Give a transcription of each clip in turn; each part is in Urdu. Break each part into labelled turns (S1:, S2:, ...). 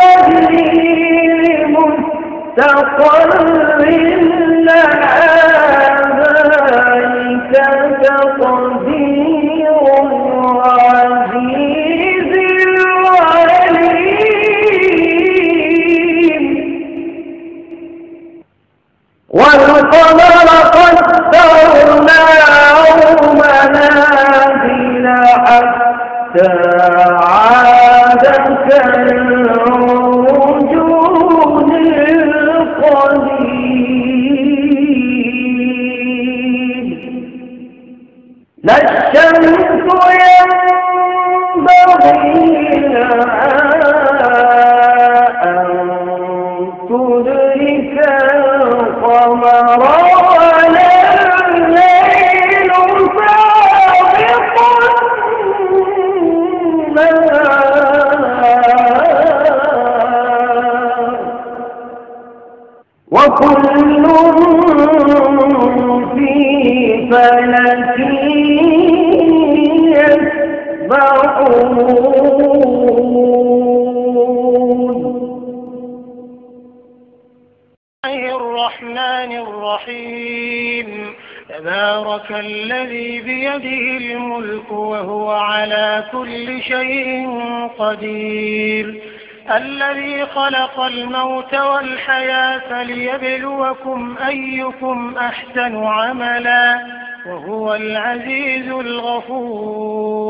S1: تجري لمستقر لها ذلك تقدير العزيز العليم والقمر قدرناه منازل حتى
S2: الرحمن الرحيم. تبارك الذي بيده الملك وهو على كل شيء قدير. الذي خلق الموت والحياة ليبلوكم أيكم أحسن عملا. وهو العزيز الغفور.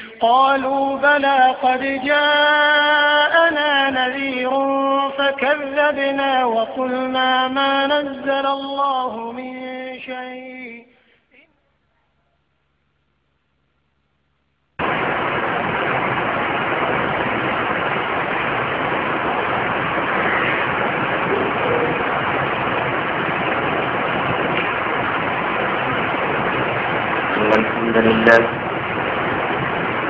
S2: قالوا بلى قد جاءنا نذير فكذبنا وقلنا ما نزل الله من شيء.
S3: الحمد لله.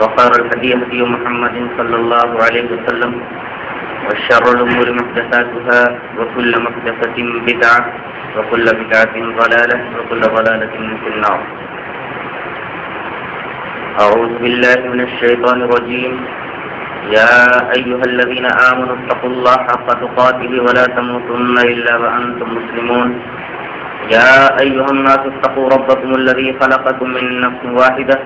S3: وخير الهدي هدي محمد صلى الله عليه وسلم وشر الأمور محدثاتها وكل محدثة بدعة وكل بدعة ضلالة وكل ضلالة في النار. أعوذ بالله من الشيطان الرجيم. يا أيها الذين آمنوا اتقوا الله حق تقاته ولا تموتن إلا وأنتم مسلمون. يا أيها الناس اتقوا ربكم الذي خلقكم من نفس واحدة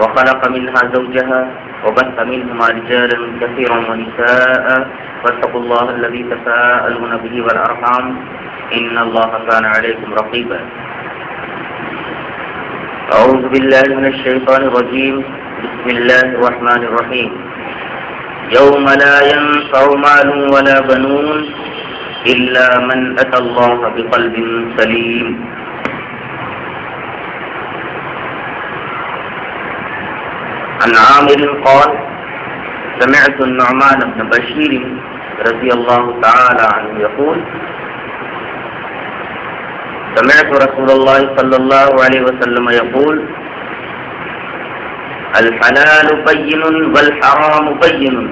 S3: وخلق منها زوجها وبث منهما رجالا كثيرا ونساء. واتقوا الله الذي تساءلون به والأرحام. إن الله كان عليكم رقيبا. أعوذ بالله من الشيطان الرجيم. بسم الله الرحمن الرحيم. يوم لا ينفع مال ولا بنون إلا من أتى الله بقلب سليم. عن عامر قال، سمعت النعمان بن بشير رضي الله تعالى عنه يقول، سمعت رسول الله صلى الله عليه وسلم يقول، الحلال بين والحرام بين،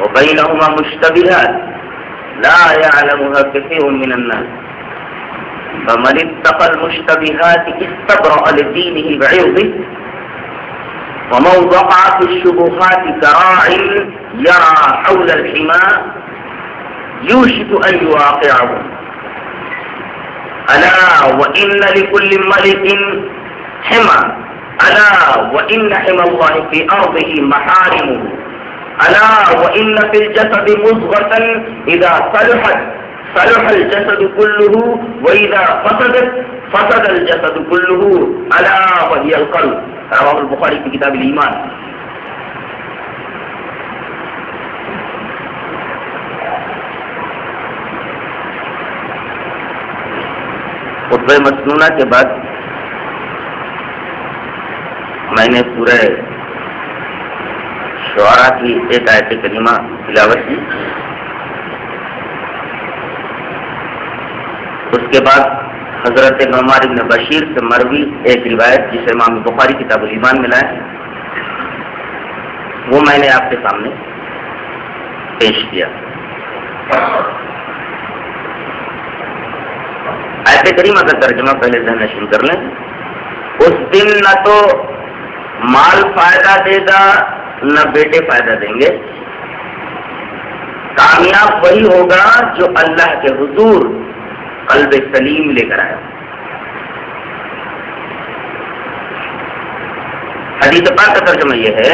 S3: وبينهما مشتبهات، لا يعلمها كثير من الناس. فمن اتقى المشتبهات استبرأ لدينه بعرضه ومن وقع في الشبهات كراع يرى حول الحمى يوشك أن يواقعه. ألا وإن لكل ملك حمى. ألا وإن حمى الله في أرضه محارمه. ألا وإن في الجسد مضغة إذا صلحت. صلح الجسد كله وإذا فسدت، فسد الجسد كله. ألا وهي القلب. رواه البخاري في كتاب الإيمان. خطب مسنونہ کے بعد میں نے پورے شعرا کی ایک آیت کریمہ تلاوت کی۔ اس کے بعد حضرت نعمار ابن بشیر سے مروی ایک روایت جسے امام بخاری کتاب الایمان ملا ہے وہ میں نے آپ کے سامنے پیش کیا۔ ایسے کریمہ کا ترجمہ پہلے ذہن شروع کر لیں، اس دن نہ تو مال فائدہ دے گا، نہ بیٹے فائدہ دیں گے۔ کامیاب وہی ہوگا جو اللہ کے حضور قلب سلیم لے کر آیا حدیث پاک کا ترجمہ یہ ہے،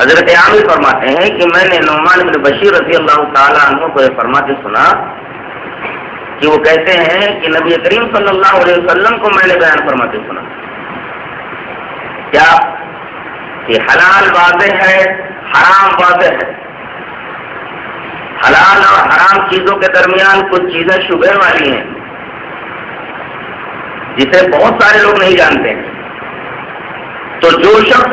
S3: حضرت عامر فرماتے ہیں کہ میں نے نعمان بن بشیر رضی اللہ تعالیٰ عنہ کو یہ فرماتے سنا کہ وہ کہتے ہیں کہ نبی کریم صلی اللہ علیہ وسلم کو میں نے بیان فرماتے سنا۔ کیا کہ حلال واضح ہے؟ حرام واضح ہے؟ حلال اور حرام چیزوں کے درمیان کچھ چیزیں شبہ والی ہیں، جسے بہت سارے لوگ نہیں جانتے۔ تو جو شخص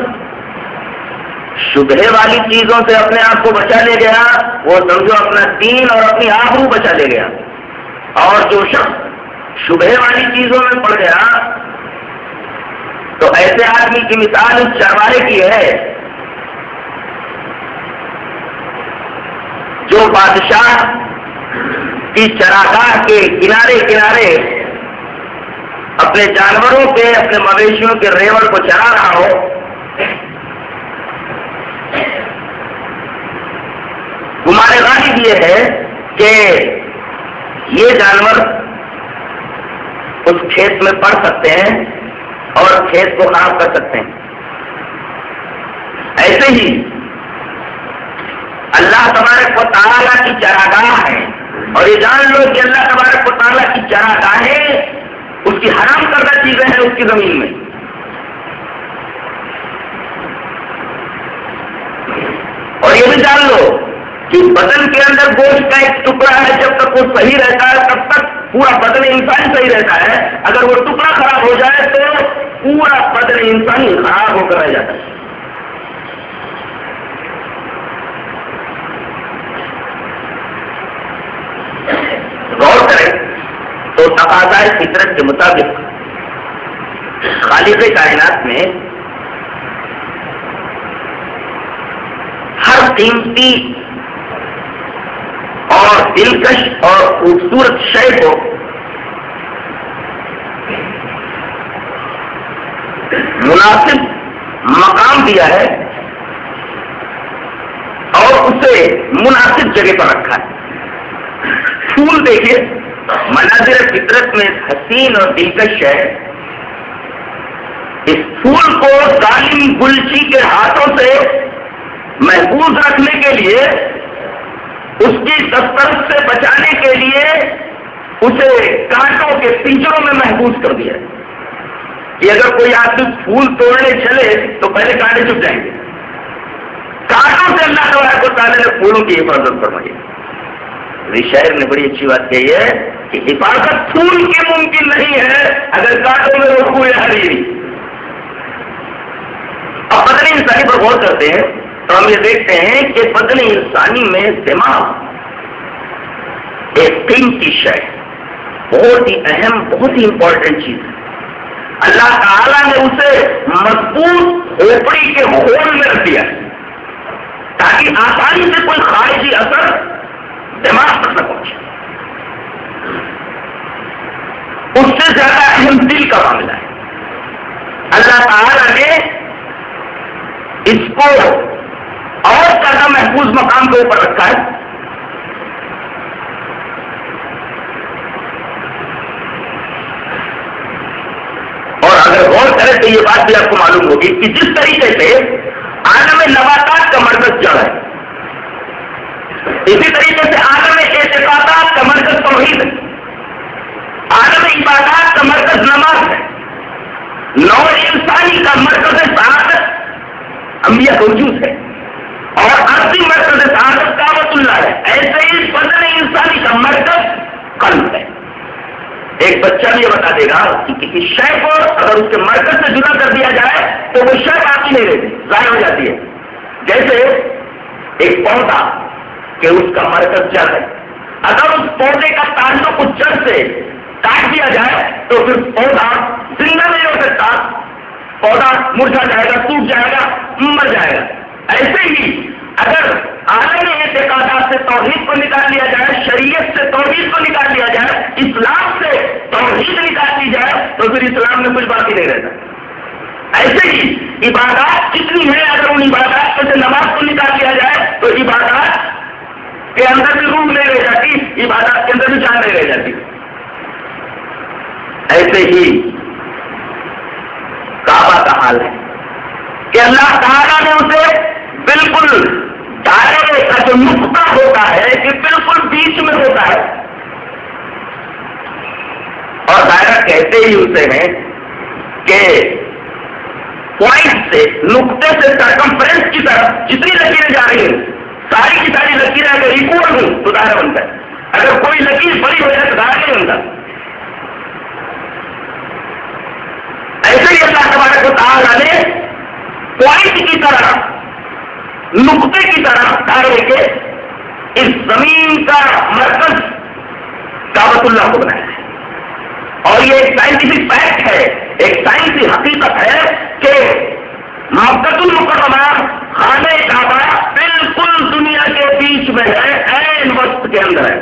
S3: شبہ والی چیزوں سے اپنے آپ کو بچا لے گیا، وہ سمجھو اپنا دین اور اپنی آبرو بچا لے گیا۔ اور جو شخص شبہ والی چیزوں میں پڑ گیا، تو ایسے آدمی کی مثال اس چرواہے کی ہے جو بادشاہ کی چراگاہ کے کنارے کنارے اپنے جانوروں کے، اپنے مویشیوں کے ریوڑ کو چرا رہا ہو تمہارے غالب یہ ہے کہ یہ جانور اس کھیت میں پڑ سکتے ہیں اور کھیت کو خراب کر سکتے ہیں۔ ایسے ہی اللہ تبارک و تعالیٰ کی چراگاہ ہے۔ اور یہ جان لو کہ اللہ تبارک و تعالیٰ کی چراگاہیں اس کی حرام کردہ چیزیں ہیں اس کی زمین میں۔ اور یہ بھی جان لو کہ بدن کے اندر گوشت کا ایک ٹکڑا ہے، جب تک وہ صحیح رہتا ہے، تب تک پورا بدن انسان صحیح رہتا ہے۔ اگر وہ ٹکڑا خراب ہو جائے تو پورا بدن انسانی خراب ہو کر رہ جاتا ہے۔ غور کریں تو تقاضا فطرت کے مطابق خالق کائنات میں ہر قیمتی اور دلکش اور خوبصورت شے کو مناسب مقام دیا ہے اور اسے مناسب جگہ پر رکھا ہے۔ پھول دیکھیے۔ مناظر فطرت میں حسین اور دلکش ہے۔ اس پھول کو ظالم گلچی کے ہاتھوں سے محفوظ رکھنے کے لیے، اس کی دسترس سے بچانے کے لیے اسے کانٹوں کے پنجروں میں محفوظ کر دیا۔ کہ اگر کوئی آدمی پھول توڑنے چلے، تو پہلے کانٹے چپ جائیں گے۔ کانٹوں سے اللہ تبارک و تعالیٰ نے پھولوں کی حفاظت فرمائی۔ شاعر نے بڑی اچھی بات کہی ہے کہ حفاظت پھول کی ممکن نہیں ہے اگر کانٹوں میں وہ پھول ہری اب بدن انسانی پر غور کرتے ہیں تو ہم یہ دیکھتے ہیں کہ بدن انسانی میں دماغ، ایک قیمتی شے، بہت ہی اہم، بہت ہی امپورٹنٹ چیز ہے۔ اللہ تعالیٰ نے اسے مضبوط کھوپڑی کے خون میں رکھ دیا تاکہ آسانی سے کوئی خارجی اثر دماغ تک نہ پہنچے۔ اس سے زیادہ اہم دل کا معاملہ ہے۔ اللہ تعالیٰ نے اس کو اور زیادہ محفوظ مقام کے اوپر رکھا ہے۔ اور اگر غور کرے تو یہ بات بھی آپ کو معلوم ہوگی کہ جس طریقے سے عالم نباتات کا مرکز جڑ ہے۔ اسی طریقے سے عالم اعتقادات کا مرکز توحید ہے۔ عالم عبادات کا مرکز نماز ہے۔ نو انسانی کا مرکز سعادت انبیاء وجود ہے۔ اور اصلی مرکز سعادت کابت اللہ ہے۔ ایسے ہی بدن انسانی کا مرکز قلب ہے۔ ایک بچہ بھی یہ بتا دے گا کہ کسی شے کو اگر اس کے مرکز سے جدا کر دیا جائے تو وہ شے باقی نہیں رہتی، ضائع ہو جاتی ہے۔ جیسے ایک پودا کہ اس کا مرکز جڑ ہے۔ اگر اس پودے کا تعلق اس جڑ سے کاٹ دیا جائے، تو پھر پودا زندہ نہیں ہو سکتا۔ پودا مرجھا جائے گا ٹوٹ جائے گا، مر جائے گا۔ ایسے ہی اگر عالم اعتقادات سے توحید کو نکال لیا جائے، شریعت سے توحید کو نکال لیا جائے، اسلام سے توحید نکال لی جائے، تو پھر اسلام میں کچھ باقی نہیں رہتا۔ ایسے ہی عبادات کتنی ہے اگر ان عبادات میں سے نماز کو نکال لیا جائے، تو عبادات کے اندر بھی روح نہیں رہ جاتی، عبادات کے اندر بھی جان نہیں رہ جاتی۔ ایسے ہی کعبہ کا حال ہے کہ اللہ تعالیٰ نے اسے بالکل دائرے کا جو نقطہ ہوتا ہے، کہ بالکل بیچ میں ہوتا ہے۔ اور دائرہ کہتے ہی اسے ہیں کہ پوائنٹ سے، نقطے سے سرکمفرنس کی طرف جتنی لکیریں جا رہی ہیں ساری کی ساری لکیریں اگر اکول ہوں تو دائرہ بنتا ہے۔ اگر کوئی لکیر بڑی ہو جائے تو دائرہ نہیں بنتا۔ ایسے ہی اللہ تبارک و تعالیٰ نے پوائنٹ کی طرح، نقطے کی طرح دائرے کے اس زمین کا مرکز دعوت اللہ کو بنایا ہے۔ اور یہ ایک سائنٹیفک فیکٹ ہے، ایک سائنسی حقیقت ہے کہ محبت المکرمہ خانہ کعبہ بالکل دنیا کے بیچ میں ہے این وقت کے اندر ہے۔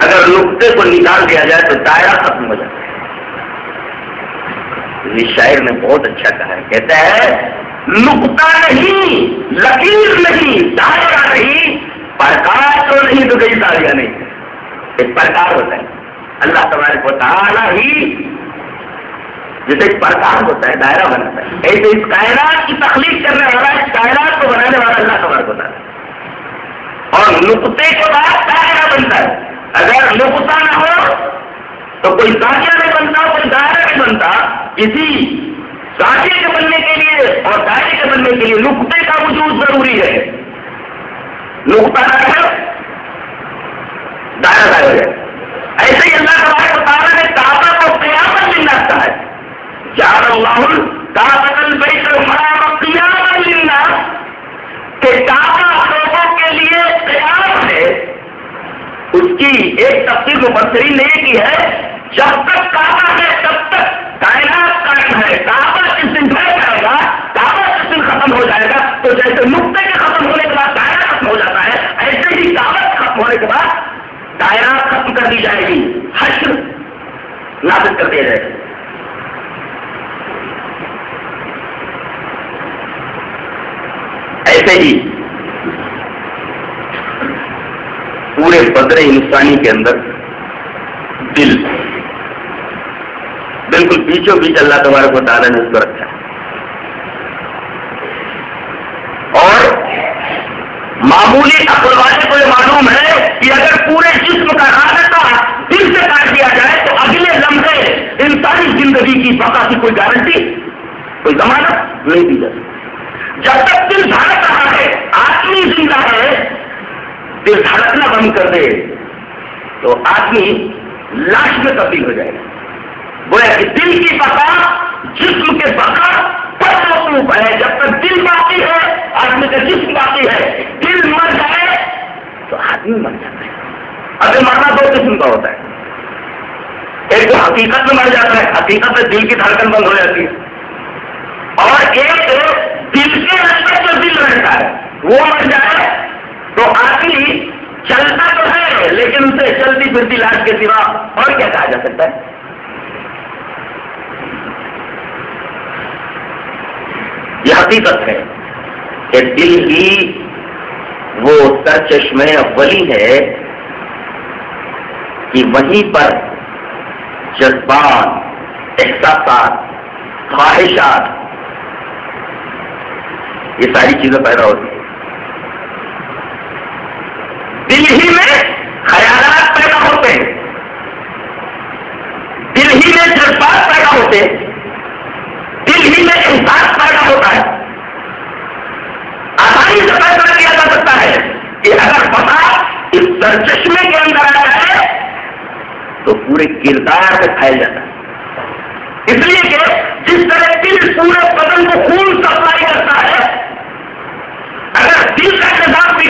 S3: اگر نقطے کو نکال دیا جائے تو دائرہ ختم ہو جاتا ہے۔ یہ شاعر نے بہت اچھا کہا ہے، کہتا ہے، نقطہ نہیں، لکیر نہیں، دائرہ نہیں پرکاش تو نہیں، تو کئی داریاں نہیں۔ ایک پرکار ہوتا ہے۔ اللہ تبارک و تعالیٰ ہی جیسے ایک پرکار ہوتا ہے، دائرہ بناتا ہے۔ ایسے اس کائنات کی تخلیق کرنے والا، اس کائنات کو بنانے والا اللہ تبارک ہوتا ہے اور نقطے کے بعد دائرہ بنتا ہے۔ اگر نقطہ نہ ہو، تو کوئی ساکیہ نہیں بنتا، کوئی دائرہ نہیں بنتا۔ کسی ساکیہ کے بننے کے لیے اور دائرے کے بننے کے لیے نقطے کا وجود ضروری ہے۔ نقطہ نہ ہے دائرہ دائر ہے ایسے ہی اللہ تبارک و تعالیٰ نے کعبہ کو قیامت چار اللہ کعبہ البیت الحرام قیامت للناس، کہ کعبہ لوگوں کے لیے قیامت ہے۔ اس کی ایک تفصیل مبصرین نے یہ کی ہے، جب تک کعبہ ہے، تب تک کائنات قائم ہے۔ کعبہ جس دن بہ جائے گا کعبہ جس دن ختم ہو جائے گا، تو جیسے نقطے کے ختم ہونے کے بعد دائرہ ختم ہو جاتا ہے، ایسے ہی کعبہ ختم ہونے کے بعد دائرہ ختم کر دی جائے گی۔ حشر نافذ کر دیا جائے گا ایسے ہی پورے بدر انسانی کے اندر دل بالکل پیچھوں بیچ اللہ تبارک و تعالیٰ نے اس کو رکھا ہے۔ اور معمولی عقل والے کو یہ معلوم ہے کہ اگر پورے جسم کا رابطہ دل سے کاٹ دیا جائے تو اگلے لمحے انسانی زندگی کی بقا کی کوئی گارنٹی کوئی ضمانت نہیں دی جاتی۔ جب تک دل دھڑک رہا ہے آدمی زندہ ہے، دل دھڑکنا بند کر دے، تو آدمی لاش میں تبدیل ہو جائے گا۔ گویا کہ دل کی بقا جسم کے بقا پر موقوف ہے۔ جب تک دل باقی ہے آدمی کا جسم باقی ہے، دل مر جائے، تو آدمی مر جاتا ہے۔ ابھی مرنا دو قسم کا ہوتا ہے۔ ایک تو حقیقت میں مر جاتا ہے، حقیقت میں دل کی دھڑکن بند ہو جاتی ہے۔ اور ایک دل کے اندر جو دل رہتا ہے؟ وہ مر جائے تو آدمی چلتا تو ہے، لیکن اسے چلتی پھرتی لاش کے سوا اور کیا کہا جا سکتا ہے؟ یہ حقیقت ہے کہ دل ہی وہ سر چشمے اولی ہے کہ وہیں پر جذبات، احساسات، خواہشات یہ ساری چیزیں پیدا ہوتی ہیں۔ دل ہی میں خیالات پیدا ہوتے ہیں۔ دل ہی میں جذبات پیدا ہوتے ہیں۔ دل ہی میں احساس پیدا ہوتا ہے۔ آسانی سے فیصلہ کیا جا سکتا ہے کہ اگر پتا اس سرچشمے کے اندر آ جائے تو پورے کردار میں پھیل جاتا ہے۔ اس لیے کہ جس طرح دل پورے بدن کو خون سپلائی کرتا ہے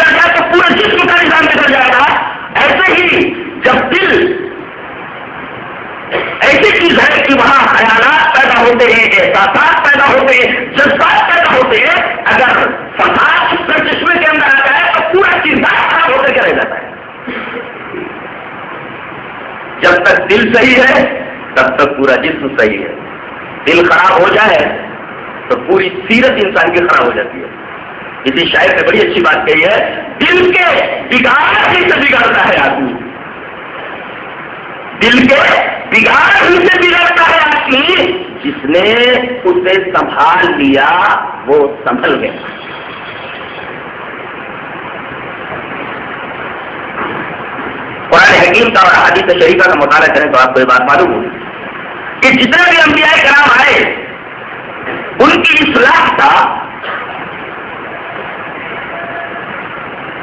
S3: نظام بگڑ جائے تو پورے جسم کا نظام بگڑ جائے گا ایسے ہی جب دل ایسی چیز ہے کہ وہاں خیالات پیدا ہوتے ہیں، احساسات پیدا ہوتے ہیں، جذبات پیدا ہوتے ہیں، اگر فساد اس پر چشمے کے اندر آ جائے تو پورا کردار خراب ہوتے کے رہ جاتا ہے۔ جب تک دل صحیح ہے، تب تک پورا جسم صحیح ہے۔ دل خراب ہو جائے تو پوری سیرت انسان کی خراب ہو جاتی ہے۔ کسی شاعر نے بڑی اچھی بات کہی ہے، دل کے بگاڑ ہی سے بگڑتا ہے آدمی۔ دل کے بگاڑ ہی سے بگڑتا ہے آدمی۔ جس نے اسے سنبھال لیا، وہ سنبھل گیا۔ قرآن حکیم کا اور حدیث شریفہ کا مطالعہ کریں تو آپ کو یہ بات معلوم ہوگی کہ جتنے بھی انبیاء کرام آئے، ان کی اصلاح کا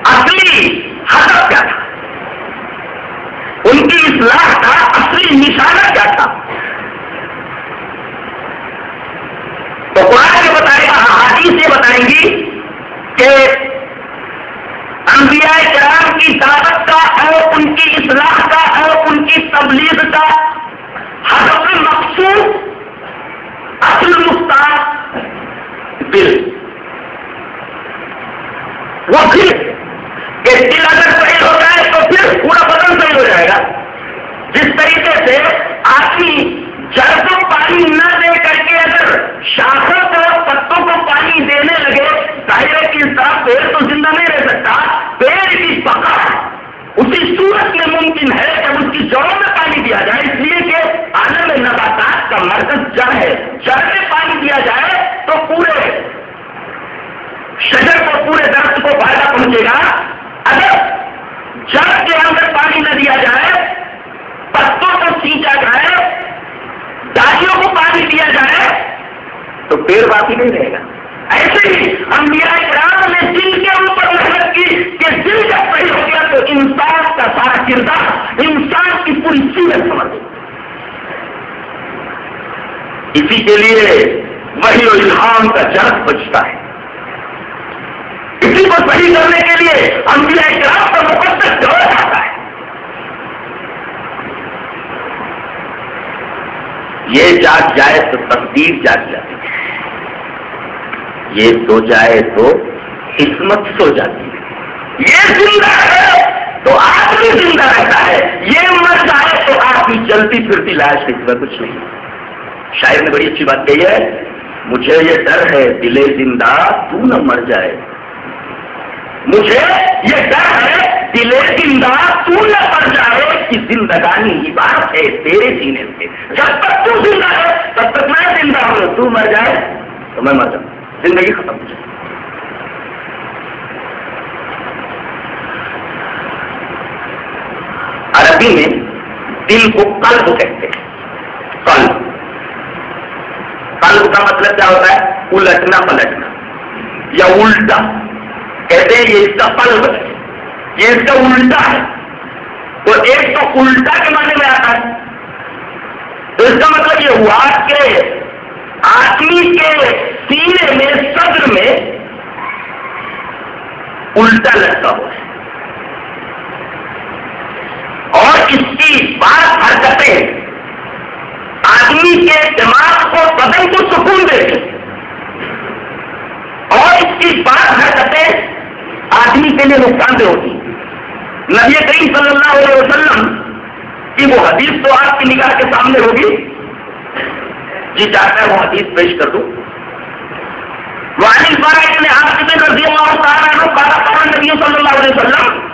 S3: اصلی ہدف کیا تھا ان کی اصلاح کا اصلی نشانہ کیا تھا؟ تو قرآن یہ بتائے گا حدیث یہ بتائیں گی کہ انبیاء کرام کی دعوت کا اور ان کی اصلاح کا اور ان کی تبلیغ کا ہدف مقصود اصل مستعد دل۔ وہ پھر کہ دل اگر صحیح ہو جائے تو پھر پورا بدن صحیح ہو جائے گا۔ جس طریقے سے آدمی جڑ کو پانی نہ دے کر کے اگر شاخوں کو، پتوں کو پانی دینے لگے، ظاہر ہے کہ اس طرح پیڑ تو زندہ نہیں رہ سکتا۔ پیڑ کی پکا اسی صورت میں ممکن ہے جب اس کی جڑوں میں پانی دیا جائے۔ اس لیے کہ عالم نباتات کا مرکز جڑ ہے۔ جڑ میں پانی دیا جائے تو پورے شجر کو، پورے درخت کو فائدہ پہنچے گا۔ اگر جڑ کے اندر پانی نہ دیا جائے، پتوں کو سینچا جائے داڑیوں کو پانی دیا جائے، تو پیڑ باقی نہیں رہے گا۔ ایسے ہی انبیاء کرام نے دل کے اوپر محنت کی کہ دل جب صحیح ہو گیا تو انسان کا سارا کردار انسان کی پوری سیرت سمجھ اسی کے لیے وہی و الہام کا جرد بچتا ہے۔ اسی کو صحیح کرنے کے لیے انبیاء کرام کا مقدس دور آتا ہے۔ یہ جاگ جائے تو تقدیر جاگ جاتی ہے۔ یہ سو جائے تو قسمت سو جاتی ہے۔ یہ زندہ ہے تو آدمی زندہ رہتا ہے۔ یہ مر جائے تو آدمی چلتی پھرتی لاش کے سوا کچھ نہیں۔ شاعر نے بڑی اچھی بات کہی ہے، مجھے یہ ڈر ہے دلے زندہ تو نہ مر جائے۔ مجھے یہ ڈر ہے دلے زندہ تو نہ پڑ جائے کہ زندگانی عبارت ہے تیرے سینے سے۔ جب تک تو زندہ ہے، تب تک میں زندہ ہوں۔ تو مر جائے تو میں مر جاؤں۔ زندگی ختم ہو جائے۔ عربی میں دل کو قلب کہتے ہیں۔ قلب۔ قلب کا مطلب کیا ہوتا ہے؟ الٹنا پلٹنا یا الٹا۔ کہتے ہیں یہ اس کا قلب ہے، یہ اس کا الٹا ہے۔ تو ایک تو الٹا کے معنی میں آتا ہے۔ تو اس کا مطلب یہ ہوا کہ آدمی کے سینے میں، صدر میں الٹا لگتا ہوا ہے۔ اور اس کی بات حرکتیں آدمی کے دماغ کو بدن کو سکون دیتی اور اس کی بات حرکتیں آدمی کے لیے نقصان دہ ہوتی۔ نبی کریم صلی اللہ علیہ وسلم کی وہ حدیث تو آپ کی نگاہ کے سامنے ہوگی۔ جی چاہتا ہے وہ حدیث پیش کر دوں۔ بارہ نے آپ کے رضی اللہ تعالیٰ بارہ نبی صلی اللہ علیہ وسلم،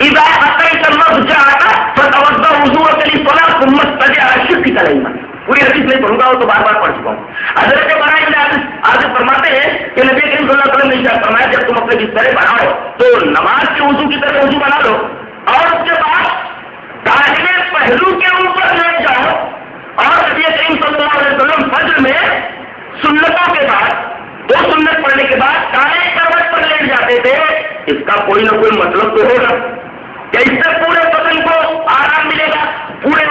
S3: اذا اتيت المضجع فتوضا وضوءك للصلاه ثم كلمه پوری حدیث نہیں پڑھوں گا وہ تو بار بار پڑھ چکا ہوں۔ حضرت برائے آج فرماتے ہیں کہ نبی کریم صلی اللہ علیہ وسلم نے فرمایا، جب تم اپنے بسترے بناؤ تو نماز کے وضو کی طرح وضو بنا لو اور اس کے بعد داہنے پہلو کے اوپر لیٹ جاؤ۔ اور نبی کریم صلی اللہ علیہ وسلم فجر میں سنتوں کے بعد، دو سنت پڑھنے کے بعد دائیں کروٹ پر لیٹ جاتے تھے۔ اس کا کوئی نہ کوئی مطلب تو ہوگا کہ اس سے پورے بدن کو آرام ملے گا، پورے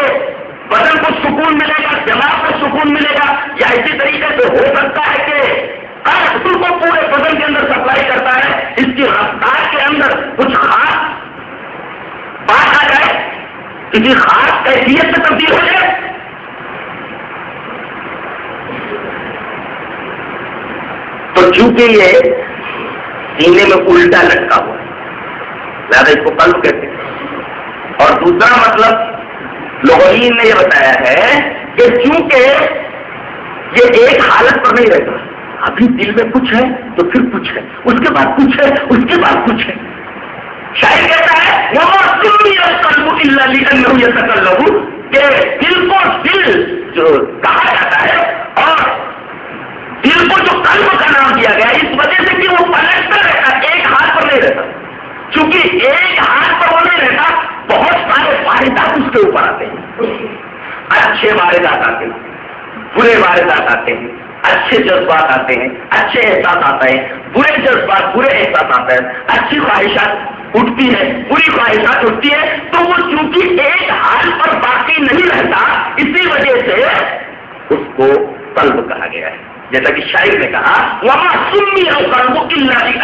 S3: بدن کو سکون ملے گا، دماغ کو سکون ملے گا۔ یا اسی طریقے سے ہو سکتا ہے کہ ہر کو پورے بدن کے اندر سپلائی کرتا ہے، اس کی رفتار کے اندر کچھ خاص بات آ جائے، کسی خاص کیفیت سے تبدیل ہو جائے۔ تو چونکہ یہ سینے میں الٹا لٹکا ہوا ہے زیادہ اس کو قلب کہتے ہیں۔ اور دوسرا مطلب لوہین نے یہ بتایا ہے کہ چونکہ یہ ایک حالت پر نہیں رہتا، ابھی دل میں کچھ ہے تو پھر کچھ ہے، اس کے بعد کچھ ہے، اس کے بعد کچھ ہے۔ شاید کہتا ہے کہ دل کو دل جو کہا جاتا ہے اور دل کو جو قلب کا نام دیا گیا، اس وجہ سے کہ وہ پلٹتا رہتا، ایک ہاتھ پر نہیں رہتا۔ چونکہ ایک ہاتھ پر وہ نہیں رہتا بہت سارے واردات اس کے اوپر آتے ہیں۔ اچھے واردات آتے ہیں، برے واردات آتے ہیں، اچھے جذبات آتے ہیں، اچھے احساس آتے ہیں برے جذبات، برے احساس آتے ہیں اچھی خواہشات اٹھتی ہے بری خواہشات اٹھتی ہے تو وہ چونکہ ایک حال پر باقی نہیں رہتا، اسی وجہ سے اس کو قلب کہا گیا ہے۔ جیسا کہ شاعر نے کہا وہاں سنی ہے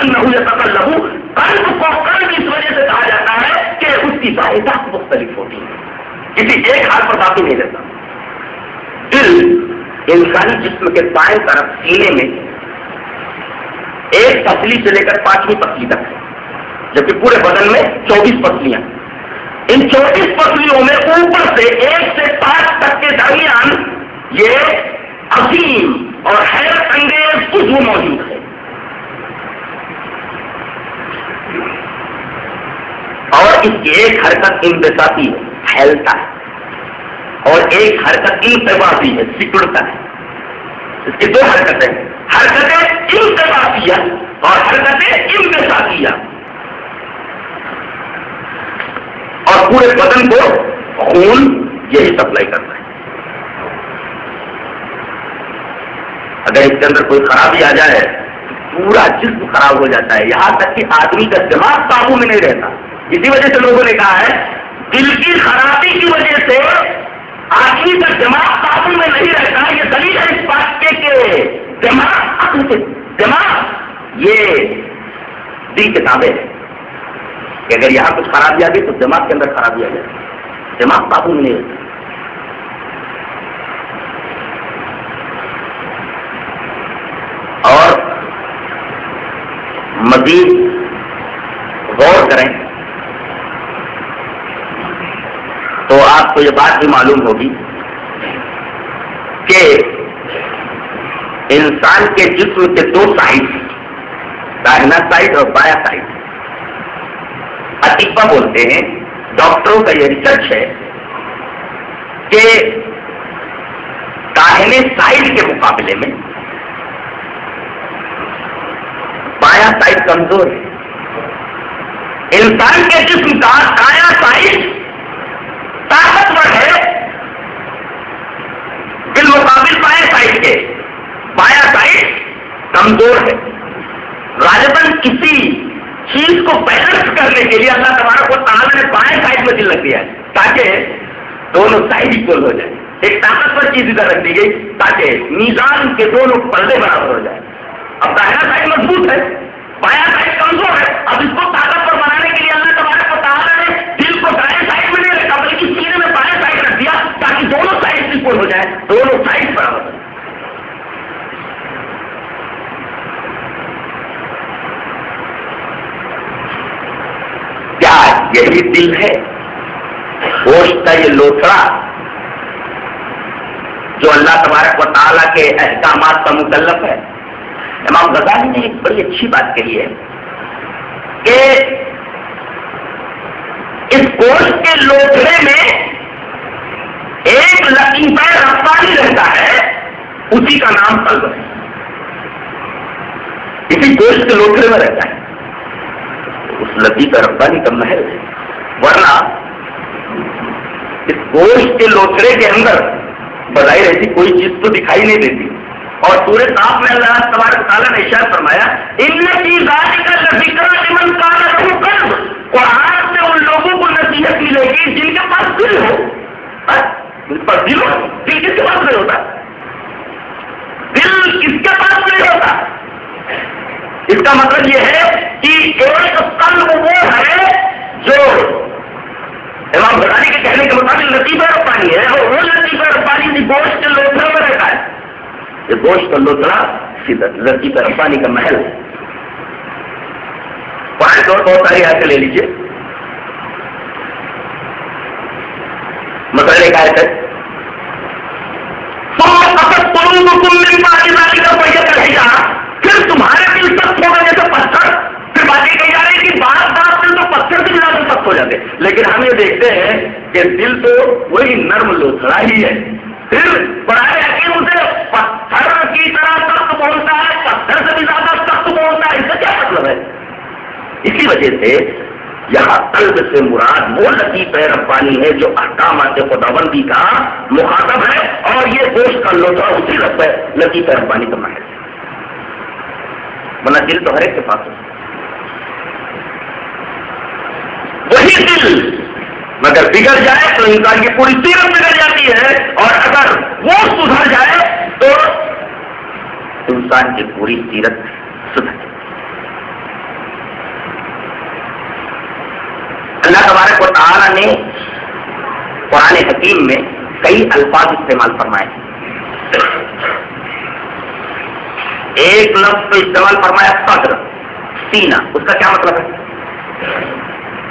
S3: قلب قلب قلب کو قلب اس وجہ سے کہا جاتا ہے کہ اس کی واحدات مختلف ہوتی ہیں۔ کسی ایک حال پر باقی نہیں رہتا۔ دل، انسانی جسم کے بائیں طرف سینے میں ایک پتلی سے لے کر پانچویں پتلی تک ہے، جبکہ پورے بدن میں چوبیس پتلیاں۔ ان چوبیس پتلیوں میں اوپر سے ایک سے پانچ تک کے درمیان یہ عظیم اور حیرت انگیز عضو موجود ہے۔ اور اس کی ایک حرکت انبساتی ہے، پھیلتا ہے۔ اور ایک حرکت انتباسی ہے، سکڑتا ہے۔ اس کی دو حرکتیں حرکتیں انتباسیہ اور حرکتیں انبساتیہ اور پورے بدن کو خون یہی سپلائی کرتا ہے۔ اگر اس کے اندر کوئی خرابی آ جائے، پورا جسم خراب ہو جاتا ہے۔ یہاں تک کہ آدمی کا دماغ قابو میں نہیں رہتا۔ اسی وجہ سے لوگوں نے کہا ہے، دل کی خرابی کی وجہ سے آدمی کا دماغ قابو میں نہیں رہتا۔ یہ دلیل ہے اس بات کے کہ دماغ دماغ، یہ دل کتابیں ہے۔ کہ اگر یہاں کچھ خرابی آ گئی تو دماغ کے اندر خرابی آ جائے دماغ قابو میں نہیں رہتا۔ اور مزید غور کریں تو آپ کو یہ بات بھی معلوم ہوگی کہ انسان کے جسم کے دو سائڈ داہنا سائڈ اور بایا سائڈ۔ اطبا بولتے ہیں، ڈاکٹروں کا یہ ریسرچ ہے کہ داہنے سائڈ کے مقابلے میں بایاں سائڈ کمزور۔ ہے انسان کے جسم کا دایا سائڈ طاقتور ہے۔ بالمقابل بایاں سائڈ کے۔ بایاں سائڈ کمزور ہے۔ غالباً کسی چیز کو بیلنس کرنے کے لیے اللہ تبارک و تعالیٰ نے بائیں سائڈ میں دل رکھ دیا ہے۔ تاکہ دونوں سائڈ اکول ہو جائے۔ ایک طاقتور چیز ادھر رکھ دی گئی تاکہ میزان کے دونوں پردے برابر ہو جائے۔ اب دائرہ سائڈ مضبوط ہے۔ بایاں سائڈ کمزور ہے۔ اب اس کو طاقتور بنانے کے لیے اللہ تبارک و تعالیٰ نے دل کو دائیں سائڈ میں نہیں رکھا، بلکہ سینے میں بائیں سائڈ رکھ دیا تاکہ دونوں سائڈ اکول ہو جائے، دونوں سائڈ برابر ہو کیا یہی دل ہے؟ گوشت کا یہ لوتھڑا جو اللہ تبارک و تعالیٰ کے احکامات کا مکلف ہے۔ امام غزالی نے ایک بڑی اچھی بات کہی ہے کہ اس گوشت کے لوتھڑے میں ایک لطیفہ رفتاری رہتا ہے، اسی کا نام قلب ہے۔ اسی گوشت کے لوتھڑے میں رہتا ہے۔ اس لطیفہ رفتاری کا محل ہے۔ ورنہ اس گوشت کے لوتھڑے کے اندر بظاہر ایسی کوئی چیز تو دکھائی نہیں دیتی۔ اور سورج صاحب میں اللہ تبارک تعالیٰ نے اشارت فرمایا، ان کی ذات کا ذکر لمن کان قرآن سے ان لوگوں کو نصیحت ملے گی جن کے پاس دل ہو۔ جن پر دل ہو، دل کس کے پاس نہیں ہوتا؟ دل کس کے پاس نہیں ہوتا؟ اس کا مطلب یہ ہے کہ ایک قلب وہ ہے جو امام غزالی کے کہنے کے مطابق لطیفہ ربانی ہے، اور وہ لطیفہ ربانی بھی گوشت کے لوتھڑے میں رہتا ہے یہ گوشت کا لوتھڑا سیدھا لطیفہ ربانی کا محل ہے۔ پانچ اور بہت ساری آیتیں لے لیجیے مسئلے کا آیت ہے۔ پھر تمہارے دل سخت ہوگا جیسے پتھر۔ پھر بات یہ کہی جا رہی ہے کہ بات بات دل تو پتھر سے زیادہ سخت ہو جاتے۔ لیکن ہم یہ دیکھتے ہیں کہ دل تو وہی نرم لوتھڑا ہی ہے۔ پھر بڑا یقین اسے پتھر کی طرح سخت بولتا ہے پتھر سے بھی زیادہ سخت بولتا ہے، اس کا کیا مطلب ہے؟ اسی وجہ سے یہاں قلب سے مراد وہ لطیف ربانی ہے جو احکامات خداوندی کا مخاطب ہے، اور یہ گوشت کا لوٹا اسی رب ہے، لطیف ربانی کا محل ورنہ دل تو ہر ایک کے پاس ہے۔ وہی دل مگر بگڑ جائے تو انسان کی پوری سیرت بگڑ جاتی ہے اور اگر وہ سدھر جائے تو انسان کی پوری سیرت سدھر جائے۔ اللہ تبارک و تعالیٰ نے قرآن حکیم میں کئی الفاظ استعمال فرمائے ایک لفظ استعمال فرمایا صدر سینا اس کا کیا مطلب ہے؟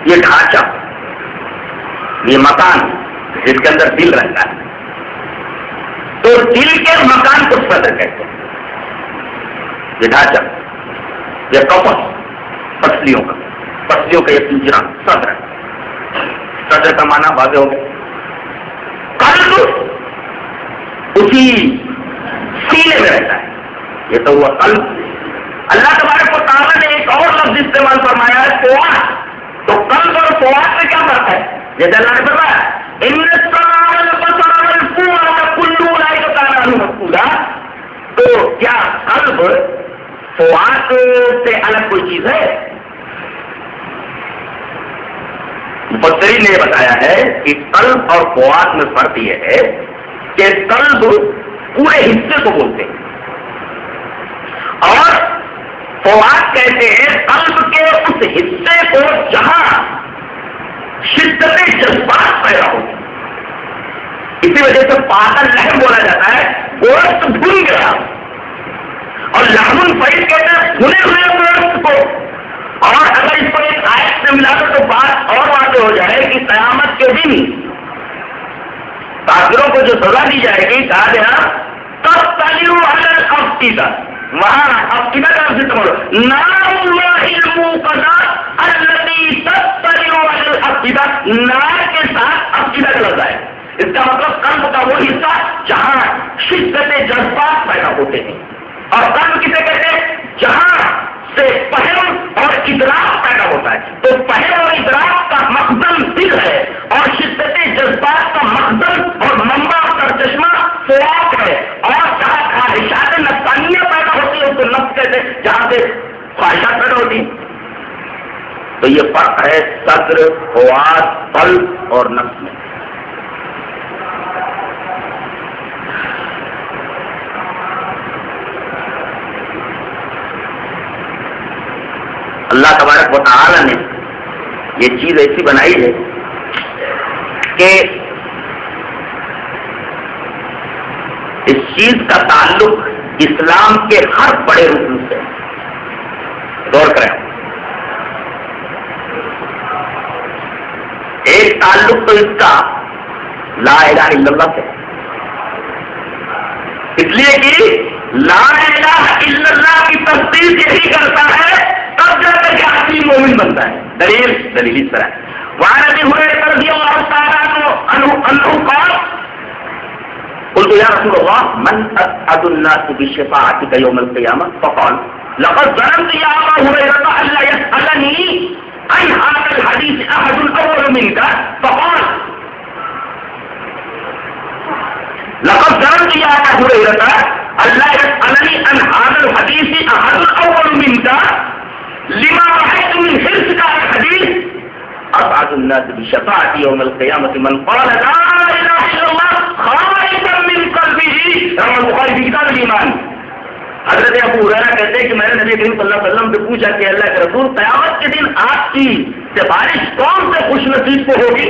S3: یہ ڈھانچہ۔ یہ مکان جس کے اندر دل رہتا ہے۔ تو دل کے مکان کو صدر کہتے ہیں۔ یہ ڈھانچہ، یہ کپس پسلیوں کا پسلیوں کا یہ پنجرا صدر صدر کا معنی واضح ہو گیا۔ قلب اسی سینے میں رہتا ہے۔ یہ تو ہوا قلب۔ اللہ تبارک و تعالیٰ نے ایک اور لفظ استعمال فرمایا ہے پوا تو قلب اور پوا سے کیا فرق ہے؟ جیسے اللہ نے بتایا تو کیا قلب فواد سے الگ کوئی چیز ہے مبصری نے بتایا ہے کہ قلب اور فواد میں فرق یہ ہے کہ قلب پورے حصے کو بولتے ہیں اور فواد کہتے ہیں قلب کے اس حصے کو جہاں شدت جذبات پیدا ہوتی اسی وجہ سے پاگل لہم بولا جاتا ہے، گوشت بھول گیا۔ اور لہمن فائد کہتے ہیں بھنے ہوئے گوشت کو۔ اور اگر اس کو ایک آیت سے ملا تو بات اور واضح ہو جائے کہ قیامت کے دن کافروں کو جو سزا دی جائے گی، کہا گیا تب تلیو الگ افسیدہ وہاں افسیدہ کا ذکر نام اللہ المقدس الذي تطلع عقیدہ نار کے ساتھ عقیدہ لگتا ہے اس کا مطلب قلب کا وہ حصہ جہاں شدت جذبات پیدا ہوتے ہیں۔ اور قلب کسے کہتے ہیں؟ جہاں سے پہل اور ادراک پیدا ہوتا ہے۔ تو پہل اور ادراک کا مقدم دل ہے اور شدت جذبات کا مقدم اور ممبا کا چشمہ فوق ہے۔ اور جہاں خواہشات نفسانیاں کو نفس کہتے ہیں جہاں سے خواہشات پیدا ہوتی تو یہ فرق ہے صدر فواد پل اور نفس میں۔ اللہ تبارک و تعالی نے یہ چیز ایسی بنائی ہے کہ اس چیز کا تعلق اسلام کے ہر بڑے رکن سے۔ غور کریں۔ ایک تعلق تو اس کا لا الہ الا اللہ سے۔ اس لیے کہ لا الہ الا اللہ کی تصدیق یہی کرتا ہے، تب جب تک آدمی مومن بنتا ہے۔ دلیل دلیل اس طرح۔ وہاں نبی ہوئے کر دیا اللہ تعالیٰ انہو انہو قال قلت يا رسول الله، من أسعد الناس بشفاعتك يوم القيامة؟ فقال، لقد ظننت يا أبا هريرة ألا يسألني عن هذا الحديث أحد أول منك؟ فقال، لقد ظننت يا أبا هريرة ألا يسألني عن هذا الحديث أحد أول منك؟ لما رأيت من حرصك على الحديث، أسعد الناس بشفاعة يوم القيامة. من قال لا إله إلا الله خالصا من قلبه رواه البخاري في كتاب حضرت ابو ہریرہ کہتے ہیں کہ میں نے نبی کریم صلی اللہ علیہ وسلم سے پوچھا کہ اللہ کے رسول قیامت کے دن آپ کی سفارش کون سے خوش نصیب کو ہوگی؟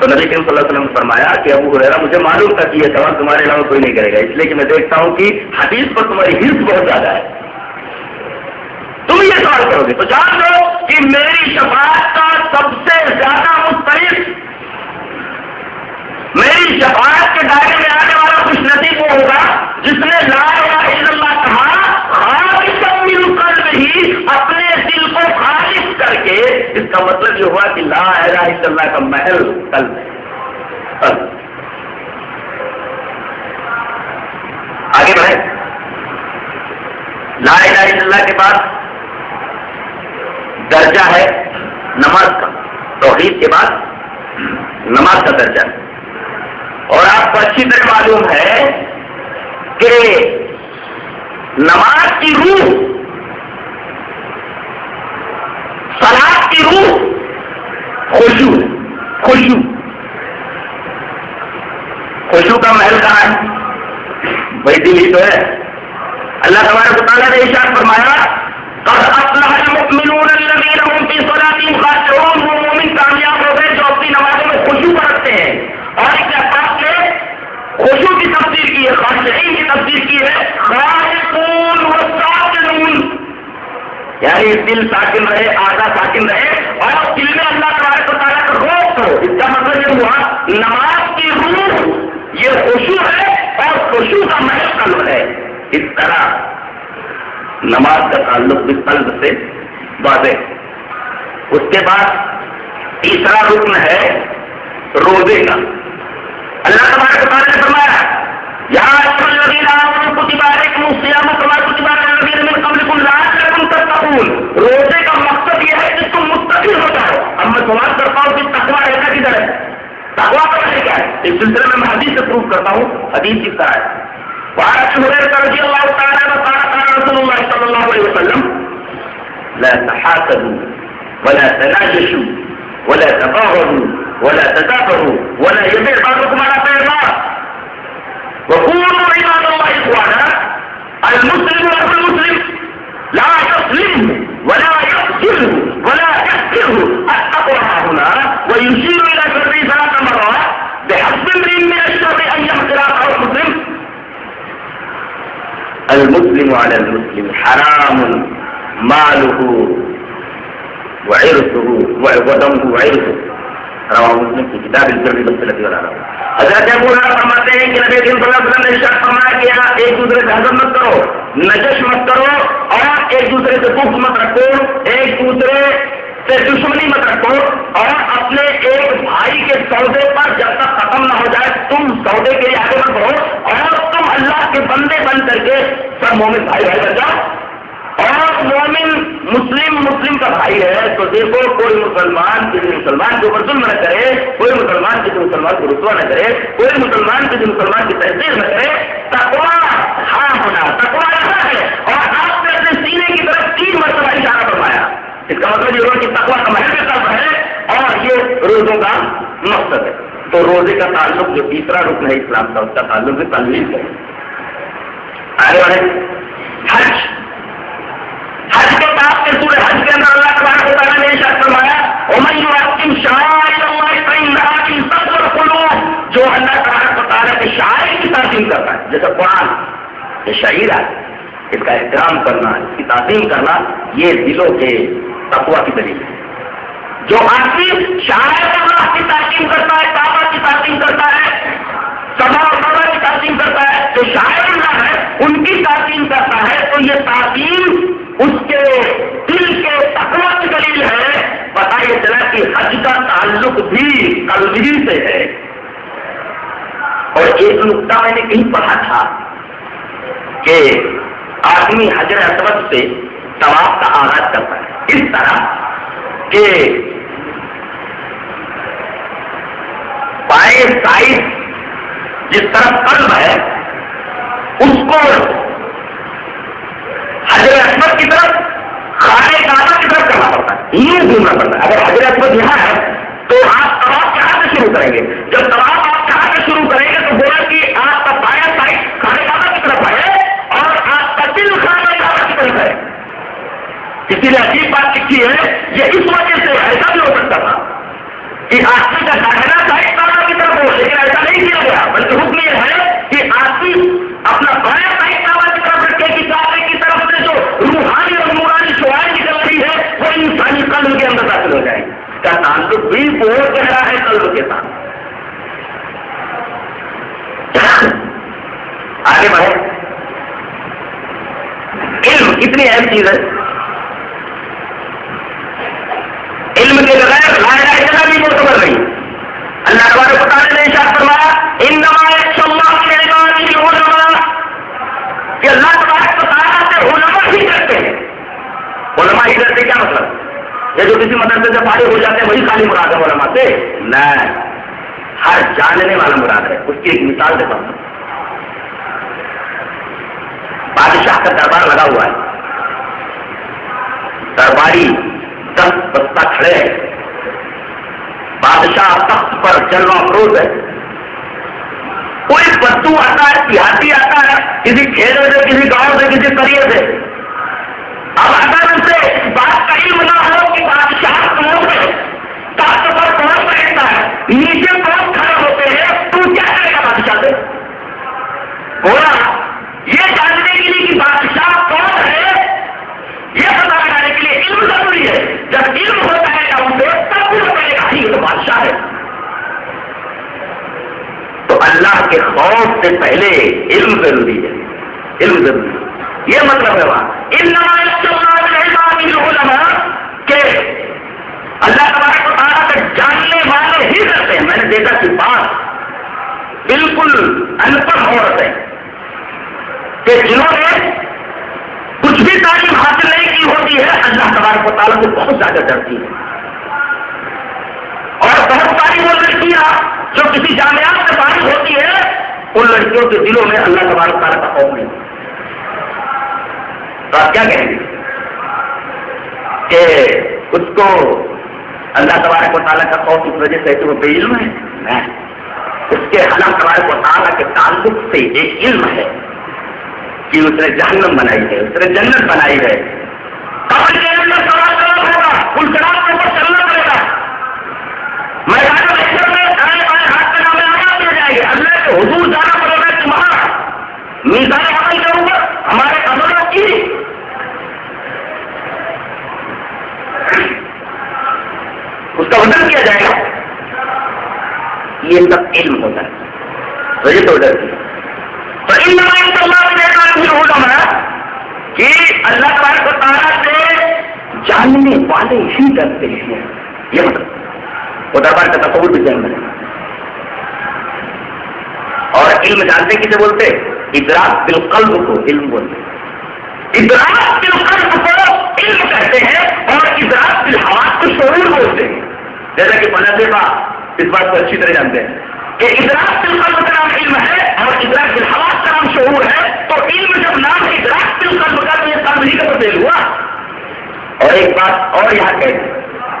S3: تو نبی کریم صلی اللہ علیہ وسلم نے فرمایا کہ ابو ہریرہ، مجھے معلوم تھا کہ یہ سوال تمہارے علاوہ کوئی نہیں کرے گا، اس لیے کہ میں دیکھتا ہوں کہ حدیث پر تمہاری حرص بہت زیادہ ہے۔ تم یہ سوال کرو گے، تو جان لو کہ میری شفاعت کا سب سے زیادہ مستحق میری شفاعت کے دائرے میں آنے والا خوش نصیب وہ ہوگا جس نے لا الہ الا اللہ کہا خالص من ہی اپنے دل کو خالص کر کے۔ اس کا مطلب یہ ہوا کہ لا الہ الا اللہ کا محل، قلب۔ ہے آگے بڑھے لا الہ الا اللہ کے بعد درجہ ہے نماز کا، توحید کے بعد نماز کا درجہ۔ ہے اور آپ کو اچھی طرح معلوم ہے کہ نماز کی روح سلاد کی روح خوشو خوشو خوشو کا محل کہاں ہے؟ وہی دل ہی تو ہے۔ اللہ تبارک تعالیٰ نے ارشاد فرمایا، قد المؤمنون الذين هم في صلاتهم خاشعون وہ مومن کامیاب ہو گئے جو اپنی نمازوں میں خوشو برتتے ہیں۔ اور ایک خوشو کی تفسیر کی ہے خاشعین کی تفسیر کی ہے۔ خاشعون وساکنون یعنی دل ساکن رہے آدھا ساکن رہے۔ اور دل میں اللہ تبارک تعالیٰ کا روک ہو اس کا مطلب یہ ہوا، نماز کی روح، یہ خوشو ہے اور خوشو کا محل قلب ہے۔ اس طرح نماز کا تعلق بھی قلب سے واضح۔ اس کے بعد تیسرا رکن ہے روزے کا۔ اللہ تبارک تعالیٰ نے فرمایا، یا روزے کا مقصد یہ ہے کہ تم مستقل ہو جاؤ۔ اب میں سوال کرتا ہوں کہ تقوی رہتا کدھر ہے؟ تقوی کا معنی کیا ہے۔ اس سلسلے میں میں حدیث سے پروف کرتا ہوں۔ حدیث کس طرح ہے؟ وعن ابي هريره رضي الله تعالى عنه قال قال رسول الله صلى الله عليه وسلم، لا تحاسدوا ولا تناجشوا ولا تباغضوا ولا تدابروا ولا يبيع بعضكم على بيع بعض. وكونوا عباد الله اخوانا المسلم له المسلم. لا يظلمه ولا يقتله ولا يحقره التقوى هنا ويشير الى شره ثلاث مرات بحسب امرئ من الشر ان يحقر اخاه المسلم المسلم على المسلم حرام، ماله وعرضه ودمه وعرضه. رواه مسلم کی کتاب البر والصلة والعرب حضرت ابو ہریرہ فرماتے ہیں کہ نبی کریم صلی اللہ علیہ وسلم نے ارشاد فرمایا کہ آپ ایک دوسرے سے حسد مت کرو نجش مت کرو اور ایک دوسرے سے بغض مت رکھو ایک دوسرے سے دشمنی مت رکھو اور اپنے ایک بھائی کے سودے پر جب تک ختم نہ ہو جائے تم سودے کے لیے آگے مت بڑھو اور تم اللہ کے بندے بن کر کے سب مومن بھائی بھائی بن جاؤ اور مومن مسلم مسلم کا بھائی ہے، تو دیکھو، کوئی مسلمان کسی مسلمان کے اوپر ظلم نہ کرے، کوئی مسلمان کسی مسلمان کو رسوا نہ کرے، کوئی مسلمان کسی مسلمان کی تحریر نہ کرے تکوا ہاں ہونا تکوا ایسا ہے۔ اور آپ نے اپنے سینے کی طرف تین مرتبہ اشارہ فرمایا۔ اس کا مطلب یہ ہوا کہ تقوا کا محل کا ہے اور یہ روزوں کا مقصد ہے۔ تو روزے کا تعلق جو تیسرا رکن ہے اسلام کا، اس کا تعلق ہے تنویر سے آگے بڑھے حج حج کے بعد کے سورہ حج کے اندر اللہ تبارک تعالیٰ نے ارشاد فرمایا، ومن يعظم شعائر الله فإنها من تقوى القلوب جو اللہ تبارک و تعالیٰ کے شاعر کی تعظیم کرتا ہے، جیسے قرآن، یہ شعیر ہے، اس کا احترام کرنا، اس کی تعظیم کرنا، یہ دلوں کے تقوا کی دلیل ہے۔ جو آدمی شاعر اللہ کی تعظیم کرتا ہے، کعبہ کی تعظیم کرتا ہے سبا اور بابا کی تعظیم کرتا ہے، جو شاعر اللہ ہے ان کی تعظیم کرتا ہے، تو یہ تعظیم اس کے دل کے تقوا دلیل ہے۔ پتا یہ چلا کہ حج کا تعلق بھی قلبی سے ہے۔ اور ایک نقطہ میں نے کہیں پڑھا تھا کہ آدمی حجر اسود سے طواف کا آغاز کرتا ہے۔ اس طرح کہ پائے سائز جس طرف قلب ہے، اس کو حجر اسود کی طرف خانے کعبہ کی طرف کرنا پڑتا ہے، یوں گھومنا پڑتا ہے۔ اگر حجر اسود یہاں ہے تو آپ طواف کہاں سے شروع کریں گے۔ جب طواف آپ کہاں سے شروع کریں گے، تو بولا کہ آپ کا پایا سائز خانے کعبہ کی طرف ہے اور آپ کا دل خانے کعبہ کی طرف ہے کسی نے عجیب بات لکھی ہے، یہ اس وجہ سے ایسا بھی ہو سکتا تھا کہ آدمی کا داخلہ سائز کعبہ کی طرف ہو، لیکن ایسا نہیں کیا گیا، بلکہ حکم یہ ہے کہ آدمی اپنا بایاں سائز قلب کے اندر داخل ہو جائے اس کا تعلق بھی بہت گہرا ہے قلب کے ساتھ؟ آگے بڑھے علم کتنی اہم چیز ہے۔ علم کے بغیر لا الہ الا اللہ بھی معتبر نہیں۔ اللہ تبارک و تعالی نے ارشاد فرمایا، انما یخشى اللہ من عباده العلماء۔ کہ اللہ تبارک و تعالی سے علماء ہی کرتے ہیں۔ علماء ہی کرتے کیا مطلب؟ یہ جو کسی مدرسے سے فارغ ہو جاتے ہیں، وہی خالی مراد ہے علماء سے؟ نہیں ہر جاننے والا مراد ہے۔ اس کی ایک مثال دیتا ہوں۔ بادشاہ کا دربار لگا ہوا ہے۔ درباری دس بستہ کھڑے ہیں۔ بادشاہ تخت پر جلوہ افروز ہے۔ کوئی بدو آتا ہے، دیہاتی آتا ہے، کسی کھیل سے، کسی گاؤں سے کسی قریے سے۔ اب اگر اسے اس بات کا علم نہ ہو کہ بادشاہ کون ہے تخت پر کون بیٹھتا ہے، نیچے کون کھڑے ہوتے ہیں، تو کیا کرے گا بادشاہ سے؟ بولا، یہ جاننے کے لیے کہ بادشاہ کون ہے، یہ پتا لگانے کے لیے علم ضروری ہے۔ جب علم ہوتا ہے گا ان سے، تب وہ کرے گا ہاں، یہ تو بادشاہ ہے۔ تو اللہ کے خوف سے پہلے علم ضروری ہے، علم ضروری ہے۔ یہ مطلب ہے وہاں۔ علما کہ اللہ تبارک و تعالیٰ سے جاننے والے ہی کرتے ہیں۔ میں نے دیکھا کہ بات بالکل ان پڑھ عورت ہے کہ جنہوں نے کچھ بھی تعلیم حاصل نہیں کی ہوتی ہے، اللہ تبارک و تعالیٰ سے بہت زیادہ ڈرتی ہے۔ اور بہت ساری وہ لڑکیاں جو کسی جامعات سے فارغ ہوتی ہے، ان لڑکیوں کے دلوں میں اللہ تبارک تعالیٰ کا خوف نہیں۔ تو آپ کیا کہیں گے؟ کہ اس کو اللہ تبارک و تعالیٰ کا خوف اس وجہ سے کہ وہ بے علم ہے؟ اس کے اللہ تبارک و تعالیٰ کے تعلق سے ایک علم ہے کہ اس نے جہنم بنائی ہے، اس نے جنت بنائی ہے۔ کے اندر سوال کرنا ہوگا ان کے اوپر چلنا پڑے گا۔ میدان محشر میں دائیں بائیں ہاتھ آزاد ہو جائے اللہ کے حضور جانا پڑے گا تمہارا۔ میزان عمل کے اوپر ہمارے عملوں کی اس کا وزن کیا جائے گا یہ سب علم ہوتا ہے۔ وجہ تو ڈر تو ان اللہ نے کہا کہ اللہ تبارک تعالیٰ سے جاننے والے ہی ڈرتے ہیں۔ یہ مطلب۔ وہ دربار کا تصور بھی ذہن میں اور علم جانتے کسے بولتے؟ ادراک بالقلب کو علم بولتے۔ ادراک بالقلب کو علم کہتے ہیں اور ادراک بالحواس کو شعور بولتے ہیں۔ جیسا کہ فلسفہ اس بات کو اچھی طرح جانتے ہیں کہ ادراک بالقلب کا نام علم ہے اور ادراک بالحواس کا نام شعور ہے، تو علم جب نام ہے، ادراک بالقلب کا تو یہ کام نہیں کا تبدیل ہوا۔ اور ایک بات اور یہاں کہہ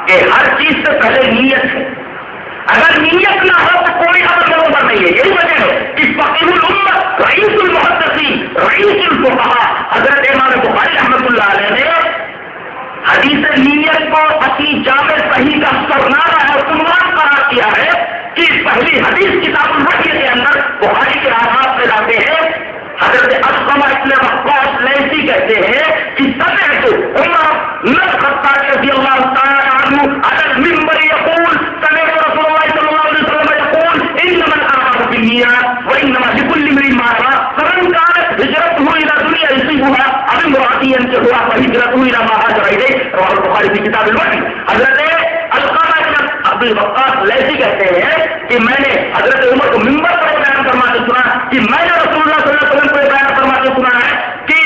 S3: کہ ہر چیز سے پہلے نیت ہے۔ اگر نیت نہ ہو تو کوئی عمل بروبر نہیں ہے۔ یہی وجہ ہے کہ فقیر الامت، رئیس المحدثی رئیس الفقہا حضرت امام بخاری رحمۃ اللہ علیہ نے حدیث نیت کو اپنی جامع صحیح کا سرنامہ ہے عنوان قرار کیا ہے کہ پہلی حدیث کتاب الوحی کے اندر بخاری کے آغاز میں لاتے ہیں۔ حضرت اسلم ابن وقاص لیسی کہتے ہیں کہ سمعت عمر بن الخطاب رضی اللہ تعالی عنہ على المنبر يقول سمعت رسول الله صلى الله عليه وسلم يقول انما الاعمال بالنيات وانما لكل امرئ ما نوى فمن كانت هجرته الى دنيا يصيبها او امرأة ينكحها فهجرته الى ما هاجر اليه رواه البخاري في كتاب الوحي حضرت القامہ ابن عبد الوقاص لیسی کہتے ہیں کہ میں نے حضرت عمر کو ممبر پر بیان فرماتے سنا، کہ میں نے رسول اللہ صلی اللہ علیہ وسلم کو بیان فرماتے سنا ہے کہ